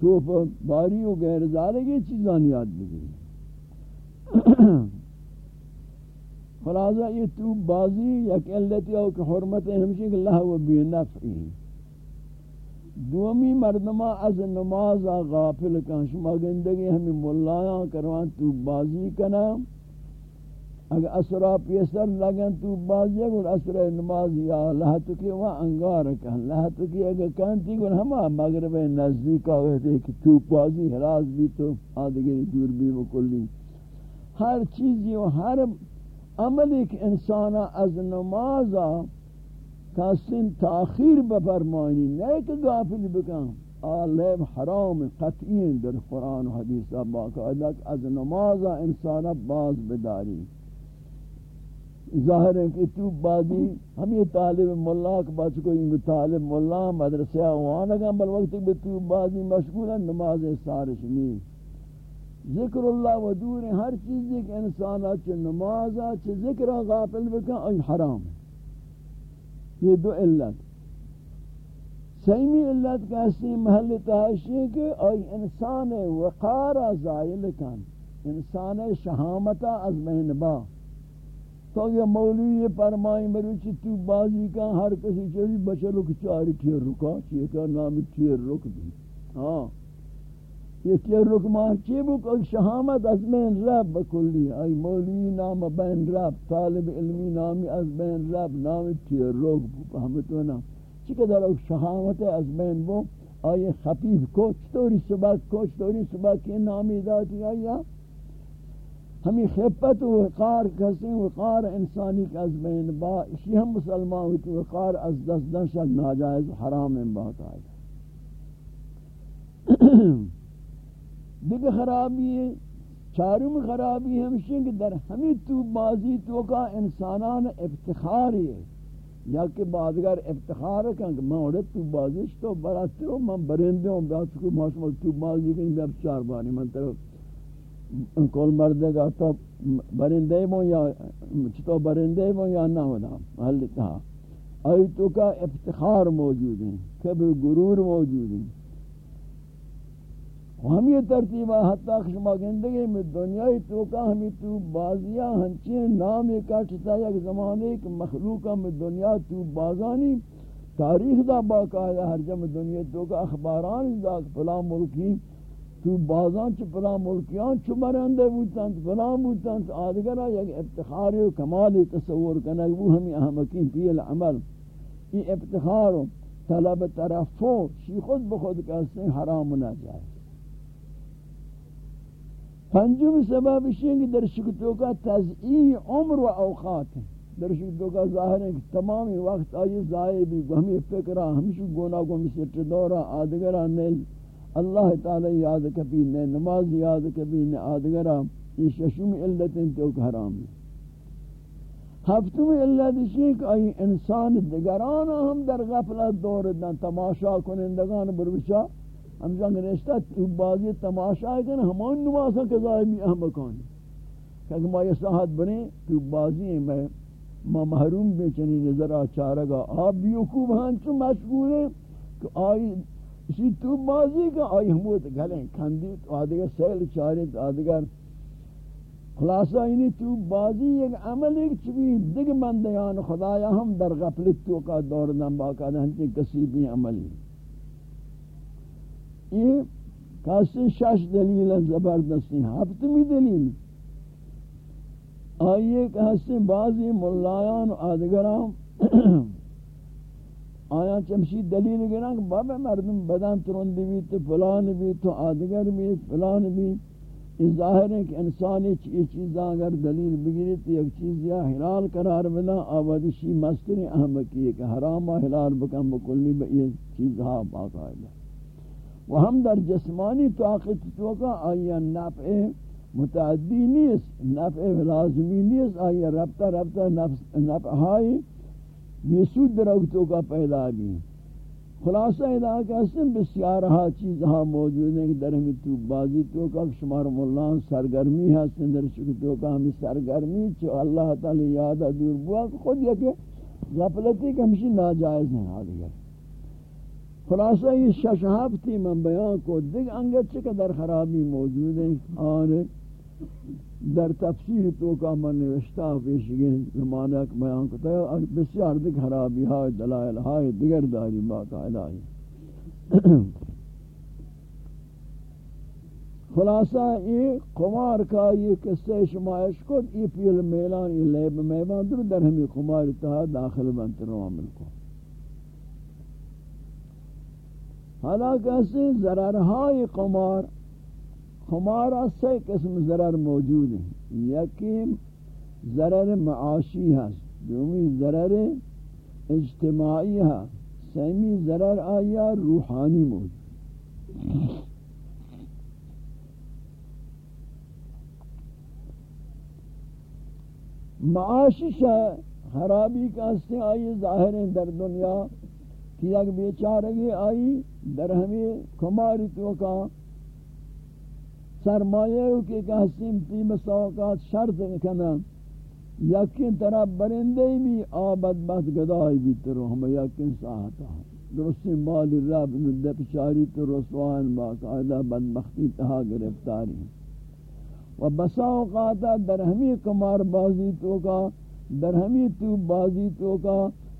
توپ باری و غیر زارگی چیزان یاد بگیری۔ خلاصہ، یہ تو بازی یک علتی او کہ حرمت ہمشی کہ لہو بی نفعی۔ دومی مردمہ از نماز غافل کن شما گندگی ہمیں ملایاں کروان تو بازی کنا۔ اگر اسرا پیسر لگن تو بازی گل اسرا نماز یا لہتو کی وہاں انگار کن۔ لہتو کی اگر کانتی گل ہما مغرب نزدیک آگے کہ تو بازی حراز بھی تو آدھگری دور بھی وکلی ہر چیزی و ہر عمل ایک انسان از نماز کسن تاخیر بفرمانی نہیں کہ غافل بکن آلیب حرام قطعین در قرآن و حدیث باقاعدہ از نماز انسان باز بداری. ظاہر ہے کہ تو بعدی ہم یہ طالب مولا کے بعد کوئی ان طالب مولا مدرسہ وہاں گا بل وقت کہ تو بعدی مشغول ہے نماز سارش نہیں ذکر اللہ و دور ہر چیز ایک انسان اچھ نماز اچھ ذکر غافل بکن ای حرام یہ دو علت۔ سیمی علت کا اسی محل تحاشی کہ ای انسان وقار زائل کن، انسان شہامتا از بین با۔ تو یہ مولوی فرمائی مروچی تو بازی کا ہر کسی چیزی بچلو کچاری ٹھیر رکا چیئے کا نامی ٹھیر رک دی۔ ہاں۔ یہ کہ رکمان چی بک؟ شہامت از بین رب بکلی ای مولوی نام بین رب، طالب علمی نامی از بین رب. نام تی روگ بو فهمتو نا چی کہ شہامت از بین بو؟ آئی خفیف کو چطوری سبک کو چطوری سبک کی نامی داتی آئی ہمیں خفت و وقار کسیں وقار انسانی کا از بین با اسی ہم مسلمان ہوتی وقار از دست دن شد ناجائز حرام ان بات آئی دیکھ خرابی چارم خرابی ہمشہ کہ در ہمیں تو بازی تو کا انسانان افتخار ہے۔ یا کہ بعدگر افتخار کن کہ میں اوڑے تو بازیش تو براتی ہوں میں برندے ہوں بیات کو ماشمال تو بازی کن، میں چار بانی من طرف۔ کول مردے گا تو برندے ہوں یا چطور برندے ہوں یا نہ ہونا محلی تھا ہاں۔ آئی تو کا افتخار موجود ہیں کبر گرور موجود ہیں۔ ہم یہ ترتیبہ حتی شما گندگی میں دنیای توکا ہمی تو بازیاں ہنچین نام کٹتا یک زمانے کہ مخلوقہ میں دنیا تو بازانی۔ تاریخ دا باقاعدہ، ہر جمع دنیا توکا اخباران دا فلا ملکی۔ تو بازان چھ فلا ملکیان چھ مرندے بودتاں فلا بودتاں آدھگرہ یک افتخاری و کمالی تصور کنک وہ ہمی احمقین فی العمل۔ یہ افتخار طلب طرفو شی خود بخود کہتے ہیں، حرام نہ جائے۔ پنجم سبب کہ در شکتوں کا تضعیع عمر و اوقات ہے در شکتوں کا ظاہر ہے کہ تمام وقت آئی ضائع بھی ہمیں فکرہ، ہمشو گونا کو مسٹ دورا آدگرہ نیل اللہ تعالی یاد کبھی نے نماز، یاد کبھی نے آدگرہ۔ یہ ششم علت انتوک حرام ہے ہفتم علت اسی کہ آئی انسان دگران ہم در غفلت دور دن، تماشا کنندگان بروشا ہم جنگ نشتا تو بازی تماشا ہے کہ ہمان نمازہ کے ظاہمی اہم کہ ما یہ صحت بنے تو بازی ہیں، میں ما محروم بے چنی نظر آچارگا آپ بھی حکوم ہاں چو مشغول ہیں کہ آئی اسی تو بازی کا آئی ہموت گھلیں کھندی تو آدھگر سیل چارے تو آدھگر خلاصہ اینی تو بازی ایک عمل ایک چوی دگ مندیان خدایا ہم در غفلت تو کا دور دن باقا دہنچی کسی بھی عملی یہ کسی شش دلیل زبردستی ہفتمی دلیل آئیے کسی بعضی ملایان و آدگران آیا چمشی دلیل گران کہ بابا مردم بدن ترندی بھی تو فلان بھی تو آدگر بھی فلان بھی یہ ظاہر ہے کہ انسانی یہ چیزاں اگر دلیل بگیری تو ایک چیز یا حلال قرار بنا آبادی شی مستری اہم ہے کہ حرام حلال بکن بکلی با یہ چیزها باقاعدہ و ہم در جسمانی طاقت تو کا آیا نفع متعدی نیست، نفع لازمی نیست، آیا ربطہ ربطہ نفع ہائی یسود در اوتو کا پیدا بھی خلاصہ ادا کہ اسم بسیار ہا موجود ہیں کہ در ہمیں تو بازی تو کا شمار مولان سرگرمی ہے سندر شکتو کا ہمیں سرگرمی چو اللہ تعالی یاد دور بوا خود یہ کہ غفلتی کہ ہمشی ناجائز ہیں آدھگر خلاصہ یہ شش ہفتی من بیان کو دیکھ انگت چکہ در خرابی موجود ہیں اور در تفسیر تو کا من نوشتا پیشگی زمانہ ایک بیان کرتا ہے بسیار دیکھ حرابی ہائے دلائل ہائے دیگر داری باقاعدہ ہے خلاصہ یہ قمار کا یہ قصہ شمایش کو یہ پیل میلان، یہ لیب میوان در در ہمیں قمار اتحاد داخل بنت رو کو حالا کہتے ضررہائی قمار ہمارا سے قسم ضرر موجود ہیں۔ یقین ضرر معاشی ہے دومی ضرر اجتماعی ہے سیمی ضرر آیا روحانی موجود۔ معاشش ہے خرابی کا سے آئی ظاہر در دنیا کہ یک بیچارگی آئی، در ہمیں کماری تو کا سرمایہ کے کہ حسیم تی مساوقات شرط کنا یقین طرح برندے بھی آبد بات گدائی بھی ترو ہم یقین ساہتا ہوں درستی مال رب ندہ پچاری تو رسوان باقاعدہ بدبختی تہا گرفتاری و بسا اوقاتا در ہمی کمار بازی تو کا، در ہمی تو بازی تو کا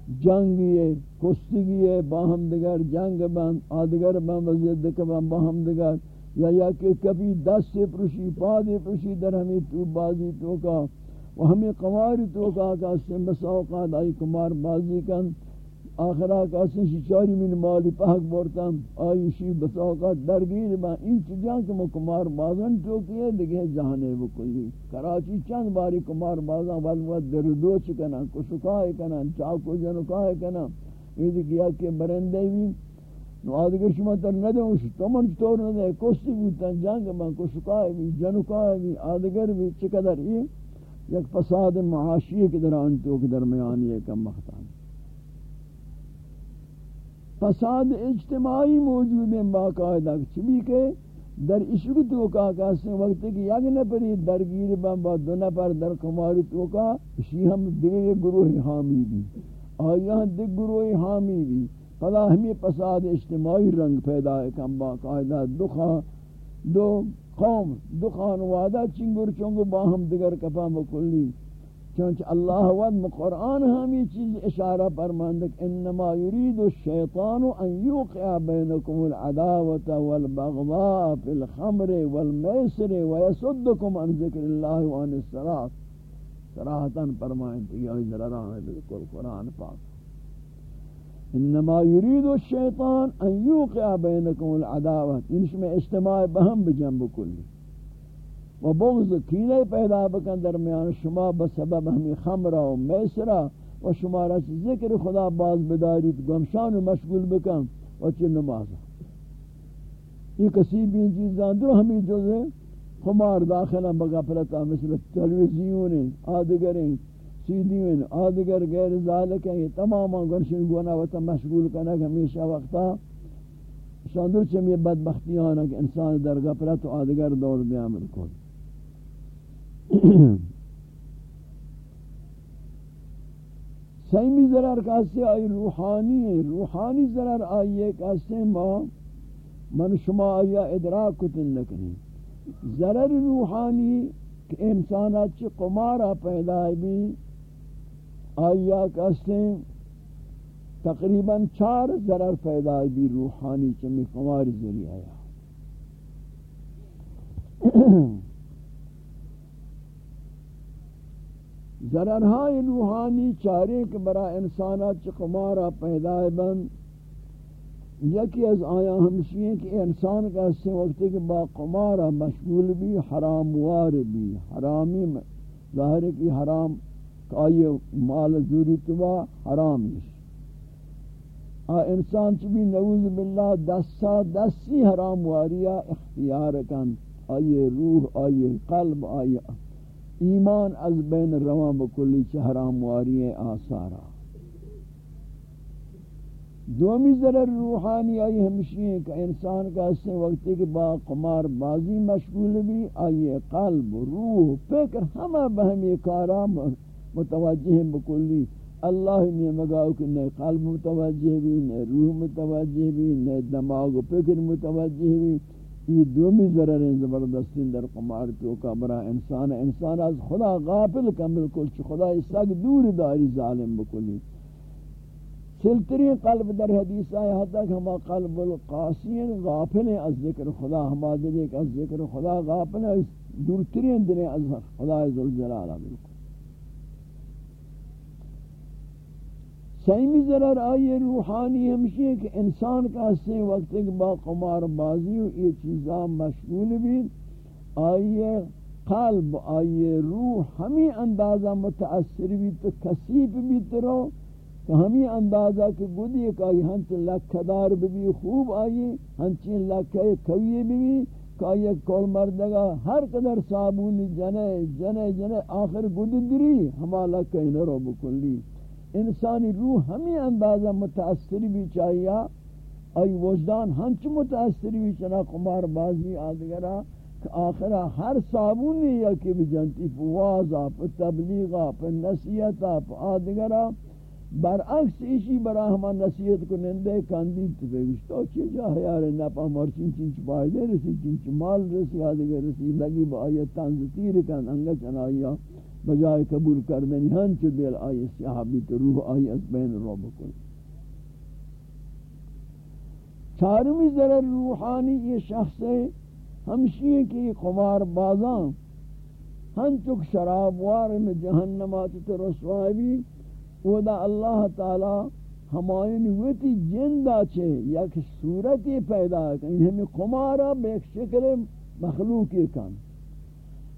جنگی ہے کستگی ہے باہم دگر جنگ بند آدگر بند وزید کبان باہم دگر یا یا کہ کبھی دست پرشی پا پرشی در ہمیں تو بازی تو کا، و ہمیں قماری تو کا کہ اس سے مساوقات آئی کمار بازی کن. آخرہ کا اس من مالی پاک بورتا آئی شی بساوقات درگیر با این چیزاں کہ کمار بازن تو کیے دیکھے جہانے بکلی کراچی چند باری کمار بازن؟ ولوت دردو چکنا کشکائے کنا چاکو جنکائے کنا یہ دیکھیا کہ برندے بھی نو آدگر شما تر ندے تو من چطور ندے کستی بودتن جنگ من کشکای بی جنکای بی آدگر بی چقدر یہ یک فساد معاشی کے در آنتو کے درمیانی ایک مختان فساد اجتماعی موجود ہیں باقاعدہ چبی کہ در عشق تو کا کہتے ہیں وقت کہ یک نپری درگیر بن با دو نپر در کماری تو کا اسی ہم دیگر گروہ حامی بھی۔ آیاں دیگر گروہ حامی بھی۔ فلا ہمیں پساد اجتماعی رنگ پیدا ہے کم باقاعدہ۔ دو دو قوم دو خانوادہ چنگر چنگو باہم دگر کپا مکلی چونچہ اللہ ود قرآن ہمیں چیز اشارہ فرماندک، انما یرید الشیطان ان یوقع بینکم العداوة والبغضاء فی الخمر والمیسر ویسدکم عن ذکر اللہ وعن الصلاة۔ صراحتاً فرمائیں تو یہ ذراران ہے، بالکل قرآن پاک۔ انما يريد الشيطان ان يوقع بينكم العداوه انش میں اجتماع بہم بجنب کلی۔ و بغض کینه پیدا بکن درمیان شما بسبب ہمی خمرہ و میسرہ و شما را ذکر خدا باز بدارید، گمشان و مشغول بکن و چی نماز. یہ کسی بھی چیزان در ہمیں جزے خمار داخلہ بغفلتا مثل تلویزیون آدگریں سیدیون، آدگر غیر ذالک ہیں یہ تمام گرشن گونا وطا مشغول کنک ہمیشہ وقتا. شاندر چم یہ بدبختی آنا کہ انسان در غفلت و آدگر دور بیامل کن. سیمی ضرر کاسے آئی روحانی ہے، روحانی ضرر آئیے کاسے ما من شما آیا ادراک کتن لکنی ضرر روحانی کہ انسانات چی قمارہ پیدا بھی آیا کہتے تقریباً چار ضرر پیدا بھی روحانی چمی کماری ذریعہ آیا ضررهای روحانی چارے کے برا انسانات چی قمارا پیدا بند، یکی از آیا ہمشی ہیں کہ انسان کا اس سے وقت کہ با قمارا مشغول بھی، حرام وار بھی، حرامی ظاہر ہے کہ حرام کہ مال زوری تبا حرام نش آ انسان چبی نعوذ باللہ دسا دسی حرام واریا اختیار کن آئی روح آئی قلب آئی ایمان از بین روان بکلی چھ حرام واری آثارا. دومی ضرر روحانی آئی ہمشی ہے کہ انسان کا اس سے وقتی کہ با قمار بازی مشغول بھی، آئی قلب، روح، فکر، ہمہ بہمی کارام متوجہ بکلی اللہ نے مگاو کہ نئے قلب متوجہ بھی، نئے روح متوجہ بھی، نئے دماغ فکر متوجہ بھی. یہ دومی ضرر زبردستین در قمار تو کا برا انسان انسان از خدا غافل کا بالکل چھ خدا اس سگ دور داری ظالم بکلی سلتری قلب در حدیث آیا تک ہما قلب القاسین غافل از ذکر خدا، ہما دل ایک از ذکر خدا غافل ہیں دورترین دنے از خدا ذوالجلالہ بالکل۔ سیمی ضرر آئی روحانی ہمشی ہے کہ انسان کا سے وقت با قمار بازی و یہ چیزاں مشغول بھی آئیے قلب آئیے روح ہمیں اندازہ متاثر بھی تو کسیب بھی ترو کہ ہمیں اندازہ کہ گودی ایک آئی ہنچ لکھدار بھی خوب آئی ہنچین لکھے کوئی بھی کہ آئی کول مردگا ہر قدر صابونی جنے جنے جنے آخر گودی دری ہما لکھے نرو بکلی۔ انسانی روح ہمیں اندازہ متاثری بھی چاہیے۔ ای وجدان ہنچ متاثری بھی چنا قمار بازی آدگرہ کہ آخرہ ہر صابونی یا کہ بھی پہ وازا پہ تبلیغا پہ نصیحتا پہ آدگرہ۔ برعکس ایشی برا ہما نصیحت کو نندے کاندید تو پہ گشتا چی جا حیار نپا مرچین چنچ پائدے رسی چنچ مال رسی آدگر رسی، لگی با آیت تانزتیر کن، انگا چنائیا بجائے قبول کردنی ہنچ دل آئی صحابی تو روح آئی از بین رو بکن. چارمی ضرر روحانی یہ شخص ہے، ہمشی ہے کہ یہ قمار بازان ہنچک شراب وار میں جہنمات تو رسوائی، او دا اللہ تعالی ہمائن ویتی جندہ چھے یک صورتی پیدا ہے ہمیں قمارہ بے شکل مخلوقی کن.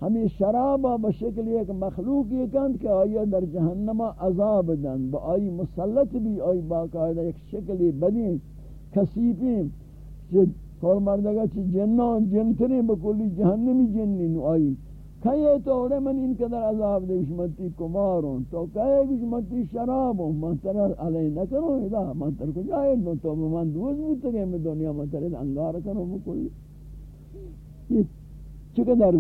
ہمیں شرابہ بشکل ایک مخلوق یہ کند کہ آیا در جہنم عذاب دن، با آئی مسلط بھی، آئی باقاعدہ ایک شکلی بدین کسیپیں کول مردگا چی جنان جنتنے بکلی جہنمی جننی نو آئی۔ کہے تو اوڑے من ان قدر عذاب دے گشمتی کماروں، تو کہے گشمتی شرابوں، من تر علی نکروں، ادا من تر کو جائے نو تو من دوز بودتا گئے میں دنیا من تر انگار کروں بکلی یہ چقدر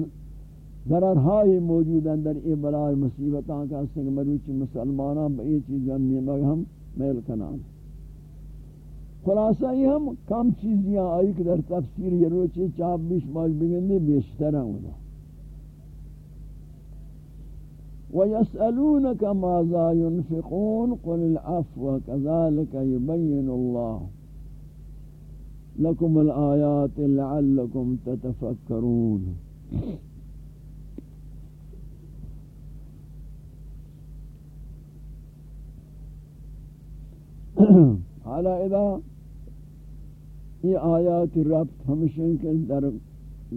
ضررهای موجود در این بلای مصیبتان کا سنگ مروچ مسلمانان با یہ چیزاں نیمگ ہم میل کنان خلاصہ یہ ہم کم چیزیاں آئی کہ در تفسیر یہ روچے چاپ بیش ماج بگندے بیشتر ہیں ہونا وَيَسْأَلُونَكَ مَاذَا يُنْفِقُونَ قُلِ الْعَفْوَ كَذَلِكَ يُبَيِّنُ اللَّهُ. لَكُمُ الْآيَاتِ لَعَلَّكُمْ تَتَفَكَّرُونَ حالا ادا یہ آیات رب ہمشن کے در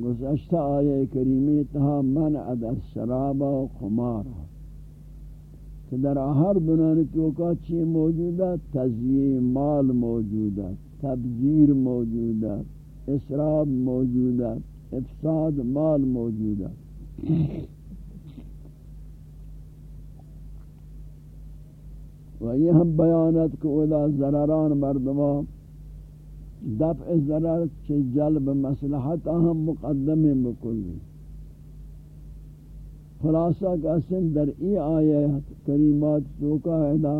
گزشتہ آیه کریمی تها من از شراب و خمار که در آہر دنان توکا چی موجوده تزیی مال موجوده تبذیر موجوده اسراب موجوده افساد مال موجوده و یہ ہم بیانت کو ادا ضرران مردما دفع ضرر چھ جلب مصلحت اہم مقدم بکلی خلاصہ کا سن در ای آیت کریمات چوکا ادا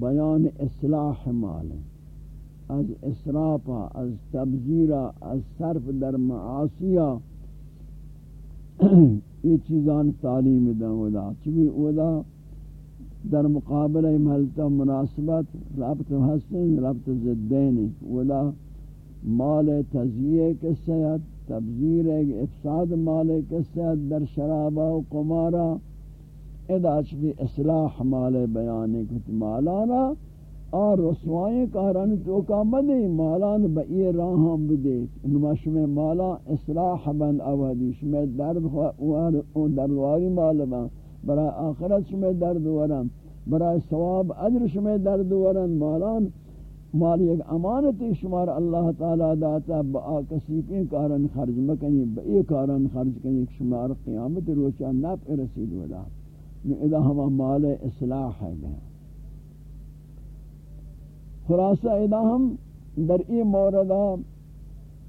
بیان اصلاح مال از اسرافا از تبذیرہ از صرف در معاصیہ یہ چیزان تعلیم دیں ادا چوی ادا در مقابل محلتا مناسبت ربط حسن، ربط زدین ولا مال تزیه کے تبذیر افساد مال کے در شرابہ و قمارہ اداچ بھی اصلاح مال بیانے کت. مالانا اور رسوائیں کاران تو کا مدے مالان بئی راہم بدے انما شمی مالا اصلاح بند اودی شمی درد درواری مال بند. برای آخرت شمی درد ورن برای ثواب اجر شمی درد ورن مالان مال یک امانت شمار اللہ تعالی داتا. با کسی پین کارن خرج مکنی. با ای کارن خرج کنی شمار قیامت روچا نفع رسید ودا یعنی اذا ہما مال اصلاح ہے. گیا خلاصہ اذا ہم در ای موردہ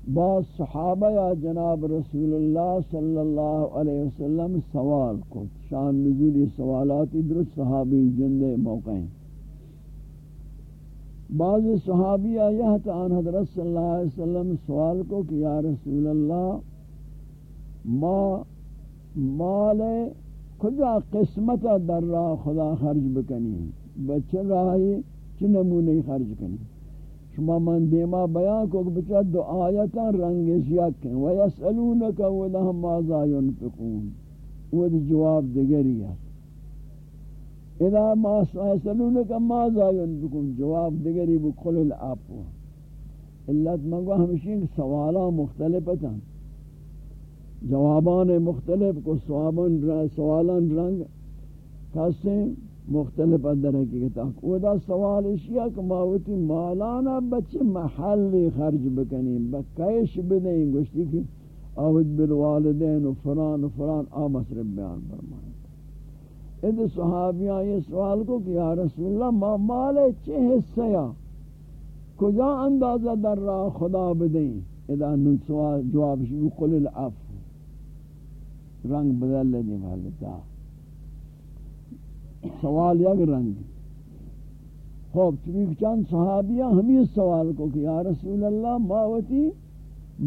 بعض صحابہ یا جناب رسول اللہ صلی اللہ علیہ وسلم سوال کو شان نزولی سوالاتی درست صحابی جندے موقع ہیں. بعض صحابی آیا تو آن حضرت صلی اللہ علیہ وسلم سوال کو کہ یا رسول اللہ، ما مال کجا قسمت در راہ خدا خرج بکنی؟ بچے راہی چی نمونی خرج کنی؟ شما من دیما بیان کو بچہ دو آیتا رنگش یکن ویسألونک ولہم مازا ينفقون. وہ جواب دیگری ہے اذا ما يسألونک مازا ينفقون. جواب دیگری بقل العفو علت منگو ہمشین سوالا مختلفتا جوابان مختلف کو سوالان رنگ. کسیں مختلف ادر حقیقتا دا سوال اشیاء کہ ماوتی مالانا بچے محلی خرج بکنی، بکیش بدیں گوشتی کی آود بالوالدین و فران و فران آ مصرف بیان فرمائیں۔ اد صحابیاں یہ سوال کو کہ یا رسول اللہ ما مال چھ حصہ یا؟ کجا اندازہ در راہ خدا بدیں ادا نو سوال جواب شو، قل العفو۔ رنگ بدل لے والتا سوال یک رنگ. خوب چونکہ چند صحابیہ ہمیں سوال کو کہ یا رسول اللہ ماوتی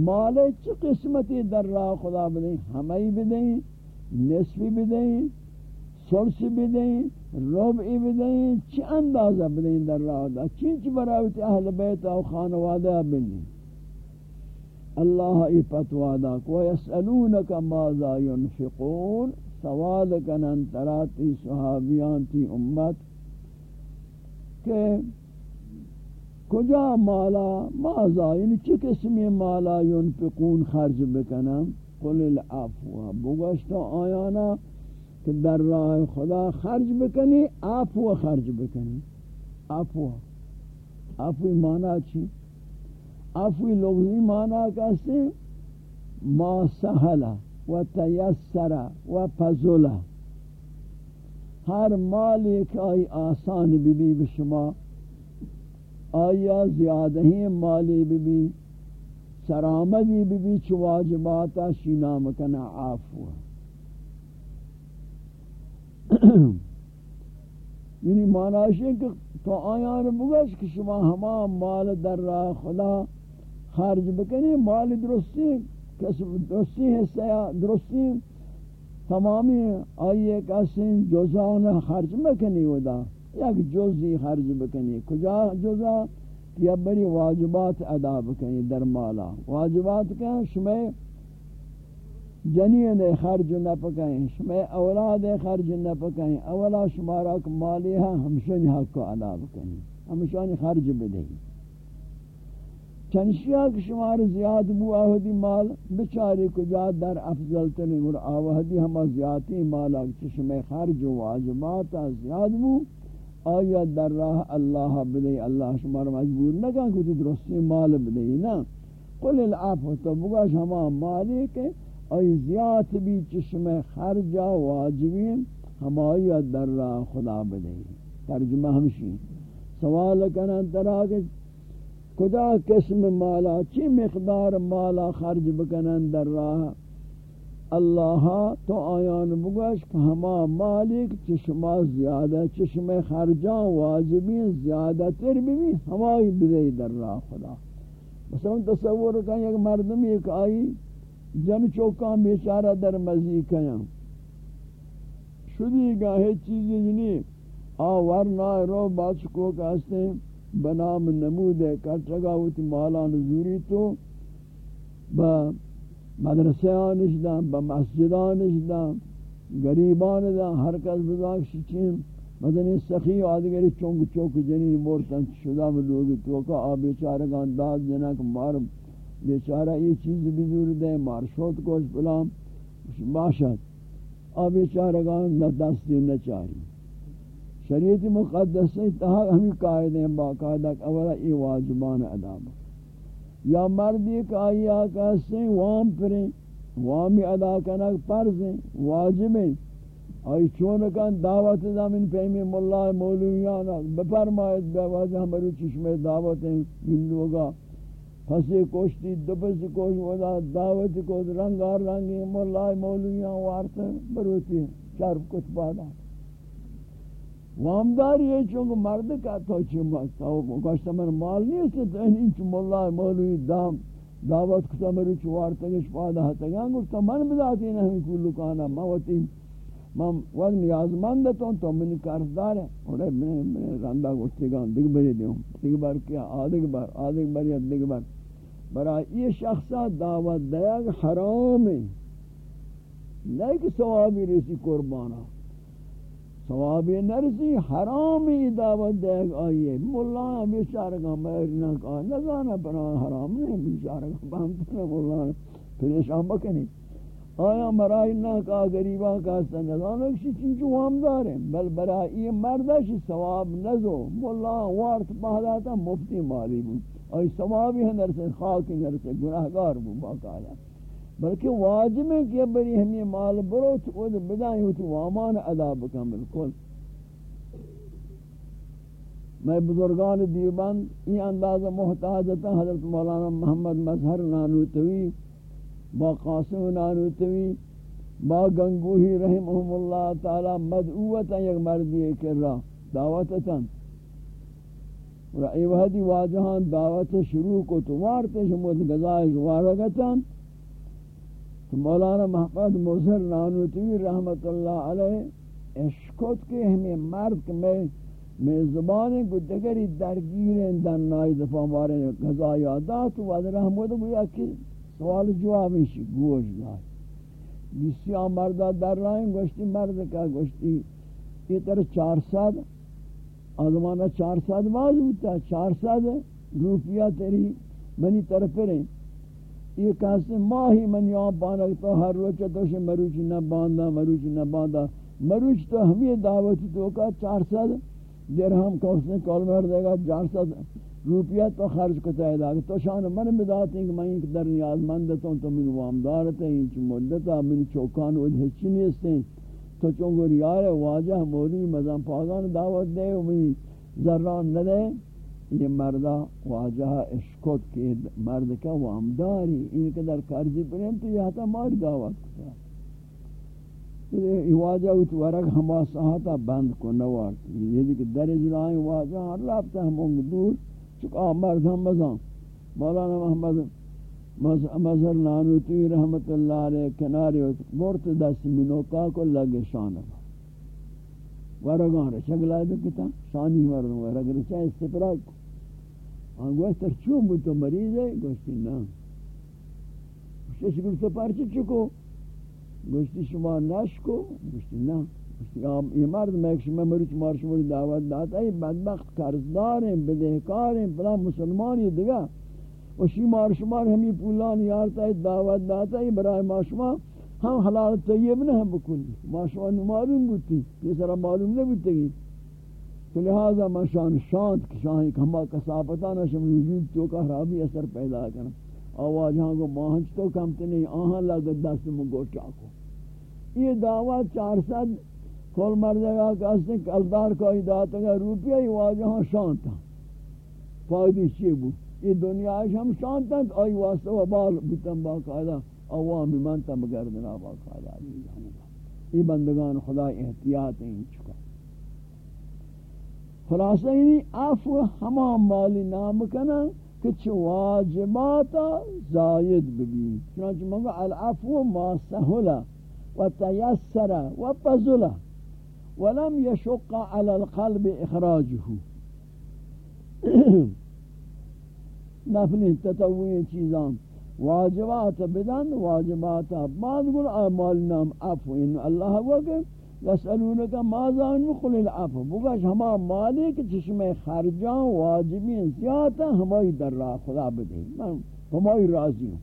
مال چی قسمتی در راہ خدا بدیں ہمیں بدیں نصفی بدیں سرسی بدیں ربعی بدیں چی اندازہ بدیں در راہ خدا؟ چینچ براوتی اہل بیت و خانوادہ بدیں اللہ ای پتوادا کو، یسألونک ماذا ينفقون سوال کنن تراتی صحابیان تی امت کہ کجا مالا؟ مازا یعنی چی قسمی مالا ينفقون خرج بکنم قل العفو بگوشتا آیانا کہ در راہ خدا خرج بکنی، عفو خرج بکنی. عفو. عفو مانا چی؟ عفو لغزی مانا کسی؟ ما سہلا و تیسر و پزوله. هر مالی که آی آسان بی به شما آیا زیادهی مالی بیبی سرامدی بیبی چو واجباتا شینا مکنه عافو. یعنی معناش این که تو آیان بگش که شما همه مال در راه خدا خرج بکنی مال درستی درستی حصہ درستی تمامی آئیے کسیں جزان خرج مکنی ودا یک جزی خرج بکنی، کجا جزا؟ یا بری واجبات ادا بکنی در مالا. واجبات کیا؟ شمع جنین خرج نہ پکائیں شمع اولاد خرج نہ پکائیں اولا شمارا مالی ہے ہمشن حق کو ادا بکنی ہمشن خرج بدہی چنشیا کہ شمار زیاد بو آہدی مال بچاری کجا در افضل تنی اور آہدی ہما زیادی مالا چشم خرج و واجبات زیاد بو، آیا در راہ اللہ بدے اللہ شمار مجبور نہ کہ تو درستی مال بدے نا؟ قل العفو تو بگاش ہما مالی کے ای زیاد بھی چشم خرج و واجبین ہما آیا در راہ خدا بدے ترجمہ ہمشی۔ سوال کرنا ترا کدا قسم مالا، چی مقدار مالا خرج بکنن در راہ اللہ تو آیان بگوش کہ ہما مالک چشما زیادہ چشم خرجان واجبین زیادہ تر بھی ہمائی بدئی در راہ خدا. مثلا تصور کہیں یک مردم ایک آئی جن چوکان بیچارہ در مزی کہیں شدی گاہے چیزی جنی آور نائے رو بات کو کہتے ہیں. بنام نمود ہے کچگا ہوتی مالا نزوری تو با مدرسیانش دا با مسجدانش دا گریبان دا، ہر کس بزاک شچین مدنی سخی آدگری چونک چوک جنی مورتن شدہ میں لوگی تو آ بیچارگان داد جنک مار، بیچارہ یہ چیز بزور دے، مار شوت کوش پلام باشد، آ بیچارگان نہ دستی نہ چاری۔ شریعت مقدس سے تہا ہمیں قائد ہیں، باقاعدہ اولا ای واجبان ادا یا مرد ایک آیا کہتے وام پریں، وامی ادا کرنا فرض ہیں، واجب ہیں۔ آئی چونکان دعوت زمین پیمی ملا مولویانا بفرمائید بے واجہ ہمارو چشمے دعوت ہیں ہندوگا پھنسی کوشتی دپسی کوش، ودا دعوت کو رنگار رنگی ملا مولویان وارتا بروتی چرب کچھ بادا وامداری ہے چونکہ مرد کا تو چی تو گوشت من مال نہیں ہے تو این انچ مولا مولوی دام دعوت کتا مری چوار تگش پادا ہتا گوشت من بداتی نہیں کلو کانا موتی من وقت نیازمند تو تو من قرضدار ہے اور میں رندا گوشتی گان دیکھ بری دیوں دیکھ بار کیا آدھگ بار آدھگ بار یا دیکھ بار برای یہ شخصا دعوت دیا کہ حرام ہے نہیں کہ ثوابی رسی قربانا ثوابی نرسی، حرامی دعوت دے گا آئیے مولانا بیچارگا میرنا کہا نگانا پنا حرام نہیں بیچارگا بہمتنا مولانا پریشان بکنی۔ آیا مرائی نہ کا غریباں کا سنگانو کسی چیز جوام داریں بل برائی مردش ثواب نزو۔ مولا وارت پہداتا مفتی مالی بود۔ آئی ثوابی ہے نرسے، خاکی نرسے، گناہگار بود باقایا بلکہ واجب ہے کہ بری ہمیں مال برو تو بدائیں ہو تو وامان ادا بکن بالکل۔ میں بزرگان دیوبند، یہ اندازہ محتاجتا حضرت مولانا محمد مظہر نانوتوی، با قاسم نانوتوی، با گنگوہی رحمهم اللہ تعالی مدعوتا یک مردی کر رہا دعوتتا اور ای وحدی واجہان دعوت شروع کو تو وارتے شمود گزائش وارگتا مولانا محمد مظہر نانوتوی رحمت اللہ علیہ اشکت کے ہمیں مرد میں میں زبانی کو دگری درگیر اندن نائی دفعہ مارے غذا یادات و ادھر رحمت گویا کہ سوال جواب ہی گوش گاہ۔ بسیار مردہ در رائیں گوشتی مرد کا گوشتی۔ یہ طرح چار ساد آدمانہ چار ساد باز ہوتا چار ساد روپیہ تیری منی طرف رہیں۔ یہ کہتے ماہی من یہاں پانک تو ہر روچ تو سے مروچ نہ باندھا مروچ نہ باندھا مروچ تو ہمیں دعوت تو کا چار سد درہم کا اس نے کال مر دے گا چار سد روپیہ تو خرچ کو تہ دا تو شان من بدات ہیں کہ میں ایک در نیاز مند تو تو من وامدار تے انچ مدت من چوکان و ہچ نہیں ہیں۔ تو چونگو یار واجہ مولی مزام پاگان دعوت دے و من ذران نہ دے۔ یہ مردہ واجہ اشکت کے مرد کا وامداری ان کے در قرضی پرین تو یہ تا مار دعوت کتا یہ واجہ اوت ورق ہما ساہتا بند کو نوار یہ دیکھ در اجلائیں واجہ ہر لابتا ہمونگ دور چکا مرد ہم مزان مولانا محمد مظہر نانوتی رحمت اللہ علیہ کناری مورت دست منوکا کو لگے شانہ ورگان رچک لائے دو شانی ورگان ورگ رچا استفراق آن گوشت تر چون بود تو مریض ہے گوشتی نا گوشتی شکر تو پرچی چکو گوشتی شما نشکو گوشتی نا گوشتی یہ مرد میں ایک شما مریض مار شما دعوت داتا ہے بدبخت قرضدار ہیں بدہکار ہیں پلا مسلمانی دیگا و شما شما ہمی پولان یارتا ہے دعوت داتا ہے برای ما شما ہم حلال طیب نہ ہم بکلی ما شما نمالوم بودتی یہ سرا معلوم نہیں بودتی تو لہذا ما شان شانت کہ شاہی کھما کسافتانا شم وجود تو کا خرابی اثر پیدا کرنا آواز ہاں کو ماہنچ تو کم تے نہیں، آہاں لگا دست مگو چاکو۔ یہ دعوت چار سد کھول مردے گا کہ کلدار کوئی داتا گا روپیہ ہی واجہ ہاں شانتا۔ فائدی چی بود یہ دنیا ہم شانتا آئی واسطہ و بال بتن باقاعدہ عوامی منتا مگردنا باقاعدہ یہ بندگان خدا احتیاط ہیں چکا۔ خلاصہ ہی عفو ہما مالی نام کنا کچھ واجباتا زائد ببی چنانچہ منگا العفو ما سہلا و تیسر و پزلا ولم يشق على القلب اخراجه. نفلی تطوی چیزان. واجبات بدن واجبات بعد گل اعمال نام عفو. ان اللہ وقت یسالونک ماذا نقل العفو؟ بگش ہما مالک چشم خرجاں واجبین زیادہ ہمائی در راہ خدا بدے من ہمائی راضی ہوں.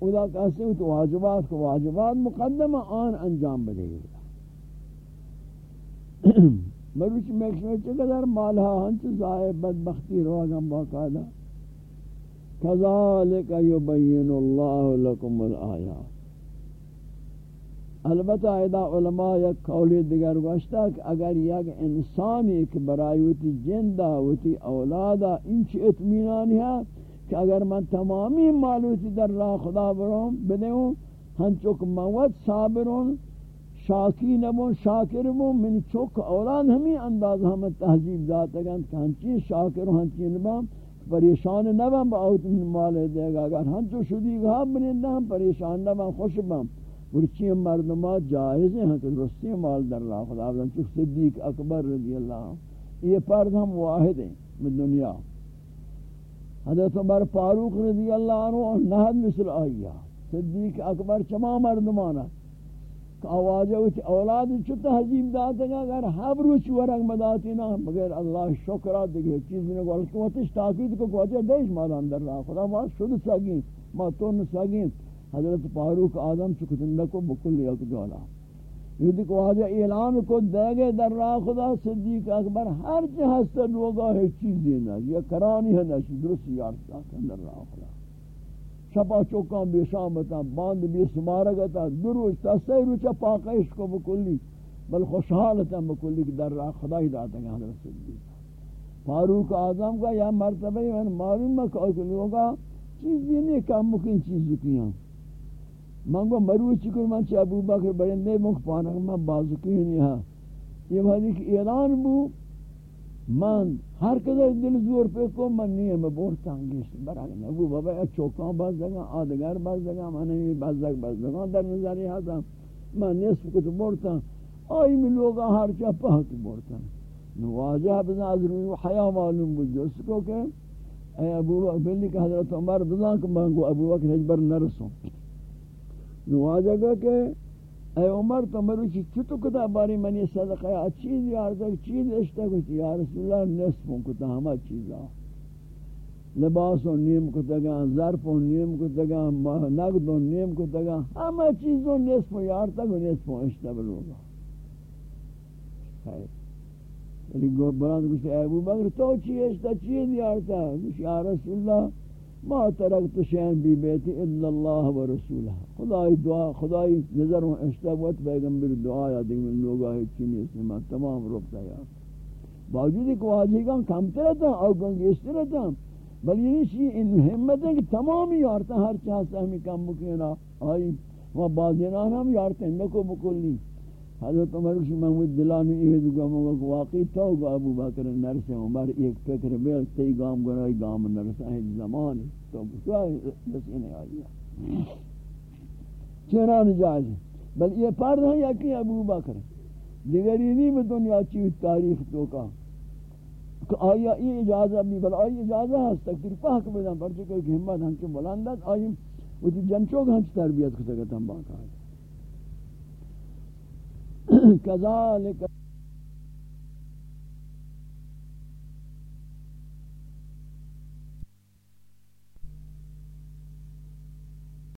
خدا کہتے ہیں تو واجبات کو واجبات مقدم آن انجام بدے مروچ میکشن چقدر مالہا ہنچ زائے بدبختی روگم باقاعدہ. کذالک یبین اللہ لکم الآیات. البتہ ادا علماء یک قولی دیگر گوشتا کہ اگر یک انسان ایک برایوتی جندہ ہوتی اولادا انچ اتمینانی ہے کہ اگر من تمامی معلوتی در راہ خدا بروں بدہوں ہنچوک موت صابرون، شاکی نبون، شاکر بون، من چوک اولاد ہمیں انداز ہم تہذیب ذات اگر ہنچی شاکر ہنچی نبام پریشان نبام با اوت من مال دے گا اگر ہنچو شدی گا بنندہ ہم پریشان نبام خوش بام برچی مردمات جائز ہیں کہ رستی مال در اللہ خدا بزن چک صدیق اکبر رضی اللہ یہ پرد ہم واحد ہیں من دنیا۔ حضرت عمر فاروق رضی اللہ عنہ نہد مثل آئیہ۔ صدیق اکبر چما مردمانا آوازہ وچ اولاد چو تہذیب داتا گا اگر ہم روچ ورنگ مداتی نا مگر اللہ شکرہ دیکھے، چیز نے گوھر کو وقتش تاکید کو کوچہ دیش مالا اندر رہا خدا، ما شد ساگین، ما تون ساگین۔ حضرت فاروق آدم چکتندہ کو بکل یک جولا یہ دیکھ واجہ اعلان کو دے گئے در راہ خدا صدیق اکبر، ہر چی ہستا لوگا ہے، چیز دینا یہ کرانی ہے نشی درست یارتا در راہ خدا۔ شپا چوکاں بے شامتا باند بے سمارگتا دروش تا سی روچا پاکش کو بکلی، بل خوشحالتا بکلی در راہ خدا ہی داتا گا حضرت صدیق۔ فاروق آدم کا یا مرتبہ من معلوم ہے کہ لوگا چیز دینے کام مکن چیز کیاں۔ من منگو مروچ چکر من چا ابو بکر برندے مخ پانک من بازکی نہیں ہاں۔ یہ بھائی کہ اعلان بو، من ہر قدر دل زور پہ کو، من نہیں ہے میں بورتا ہوں گیش برای ابو بابا یا چوکاں باز دگا آدگر باز دگا من نہیں باز دگ باز دگا در نظری حضا ہاں۔ من نصف کو تو بورتا آئی میں لوگا ہر چا پاہ تو بورتا نواجہ بزن از روی حیاء معلوم بود۔ جو اس کو کہ، اے ابو بکر بلی کہ حضرت عمر بزن کہ من کو ابو بکر حجبر نرسوں۔ نواجہ گا کہ اے عمر تو مروچی چھتو کتا باری منی صدقہ ہے چیز یار تک چیز اشتا کچھ یا رسول اللہ نصفوں کتا ہما چیزا لباسوں نیم کتا گا ظرفوں نیم کتا گا نگدوں نیم کتا گا، ہما چیز و چیزوں نصفوں یار تک نصفوں اشتا بلوگا خیر. یعنی گو بران اے ابو بکر تو چیز اشتا چیز یار تک یا رسول اللہ ما ترکت شیئن بی بیتی الا اللہ و رسولہ. خدای دعا خدای نظر و اشتبوت پیغمبر دعا یا دیکھ من لوگا ہے چینی اس میں تمام رکھتا یا باوجود ایک واجی گان کمتے رہتا اور گنگیشتے رہتا بل یہ چیز ان حمد ہے کہ تمامی یارتا ہر چاہتا ہمیں کم بکینا آئی وہ بازینان ہم یارتا ہیں نکو بکلی. حضرت عمر کی محمود دلانی یہ دعا مگا کہ واقعی تو گا ابو بکر نرس عمر ایک فکر بیل تی گام گنائی گام نرس ہے زمان تو بسوائی بس انہیں آئی چنان جائز بل یہ پرد ہے یا کہ ابو بکر. دیگری نہیں دنیا چیز تاریخ تو کا کہ آیا یہ اجازہ بھی بل آئی اجازہ ہے تکتیر پاک بدن پر کہ ہمت ہم کے بلندت آئی جی وہ جنچوک ہنچ تربیت کتا گتا ہم باقا ہے كذلك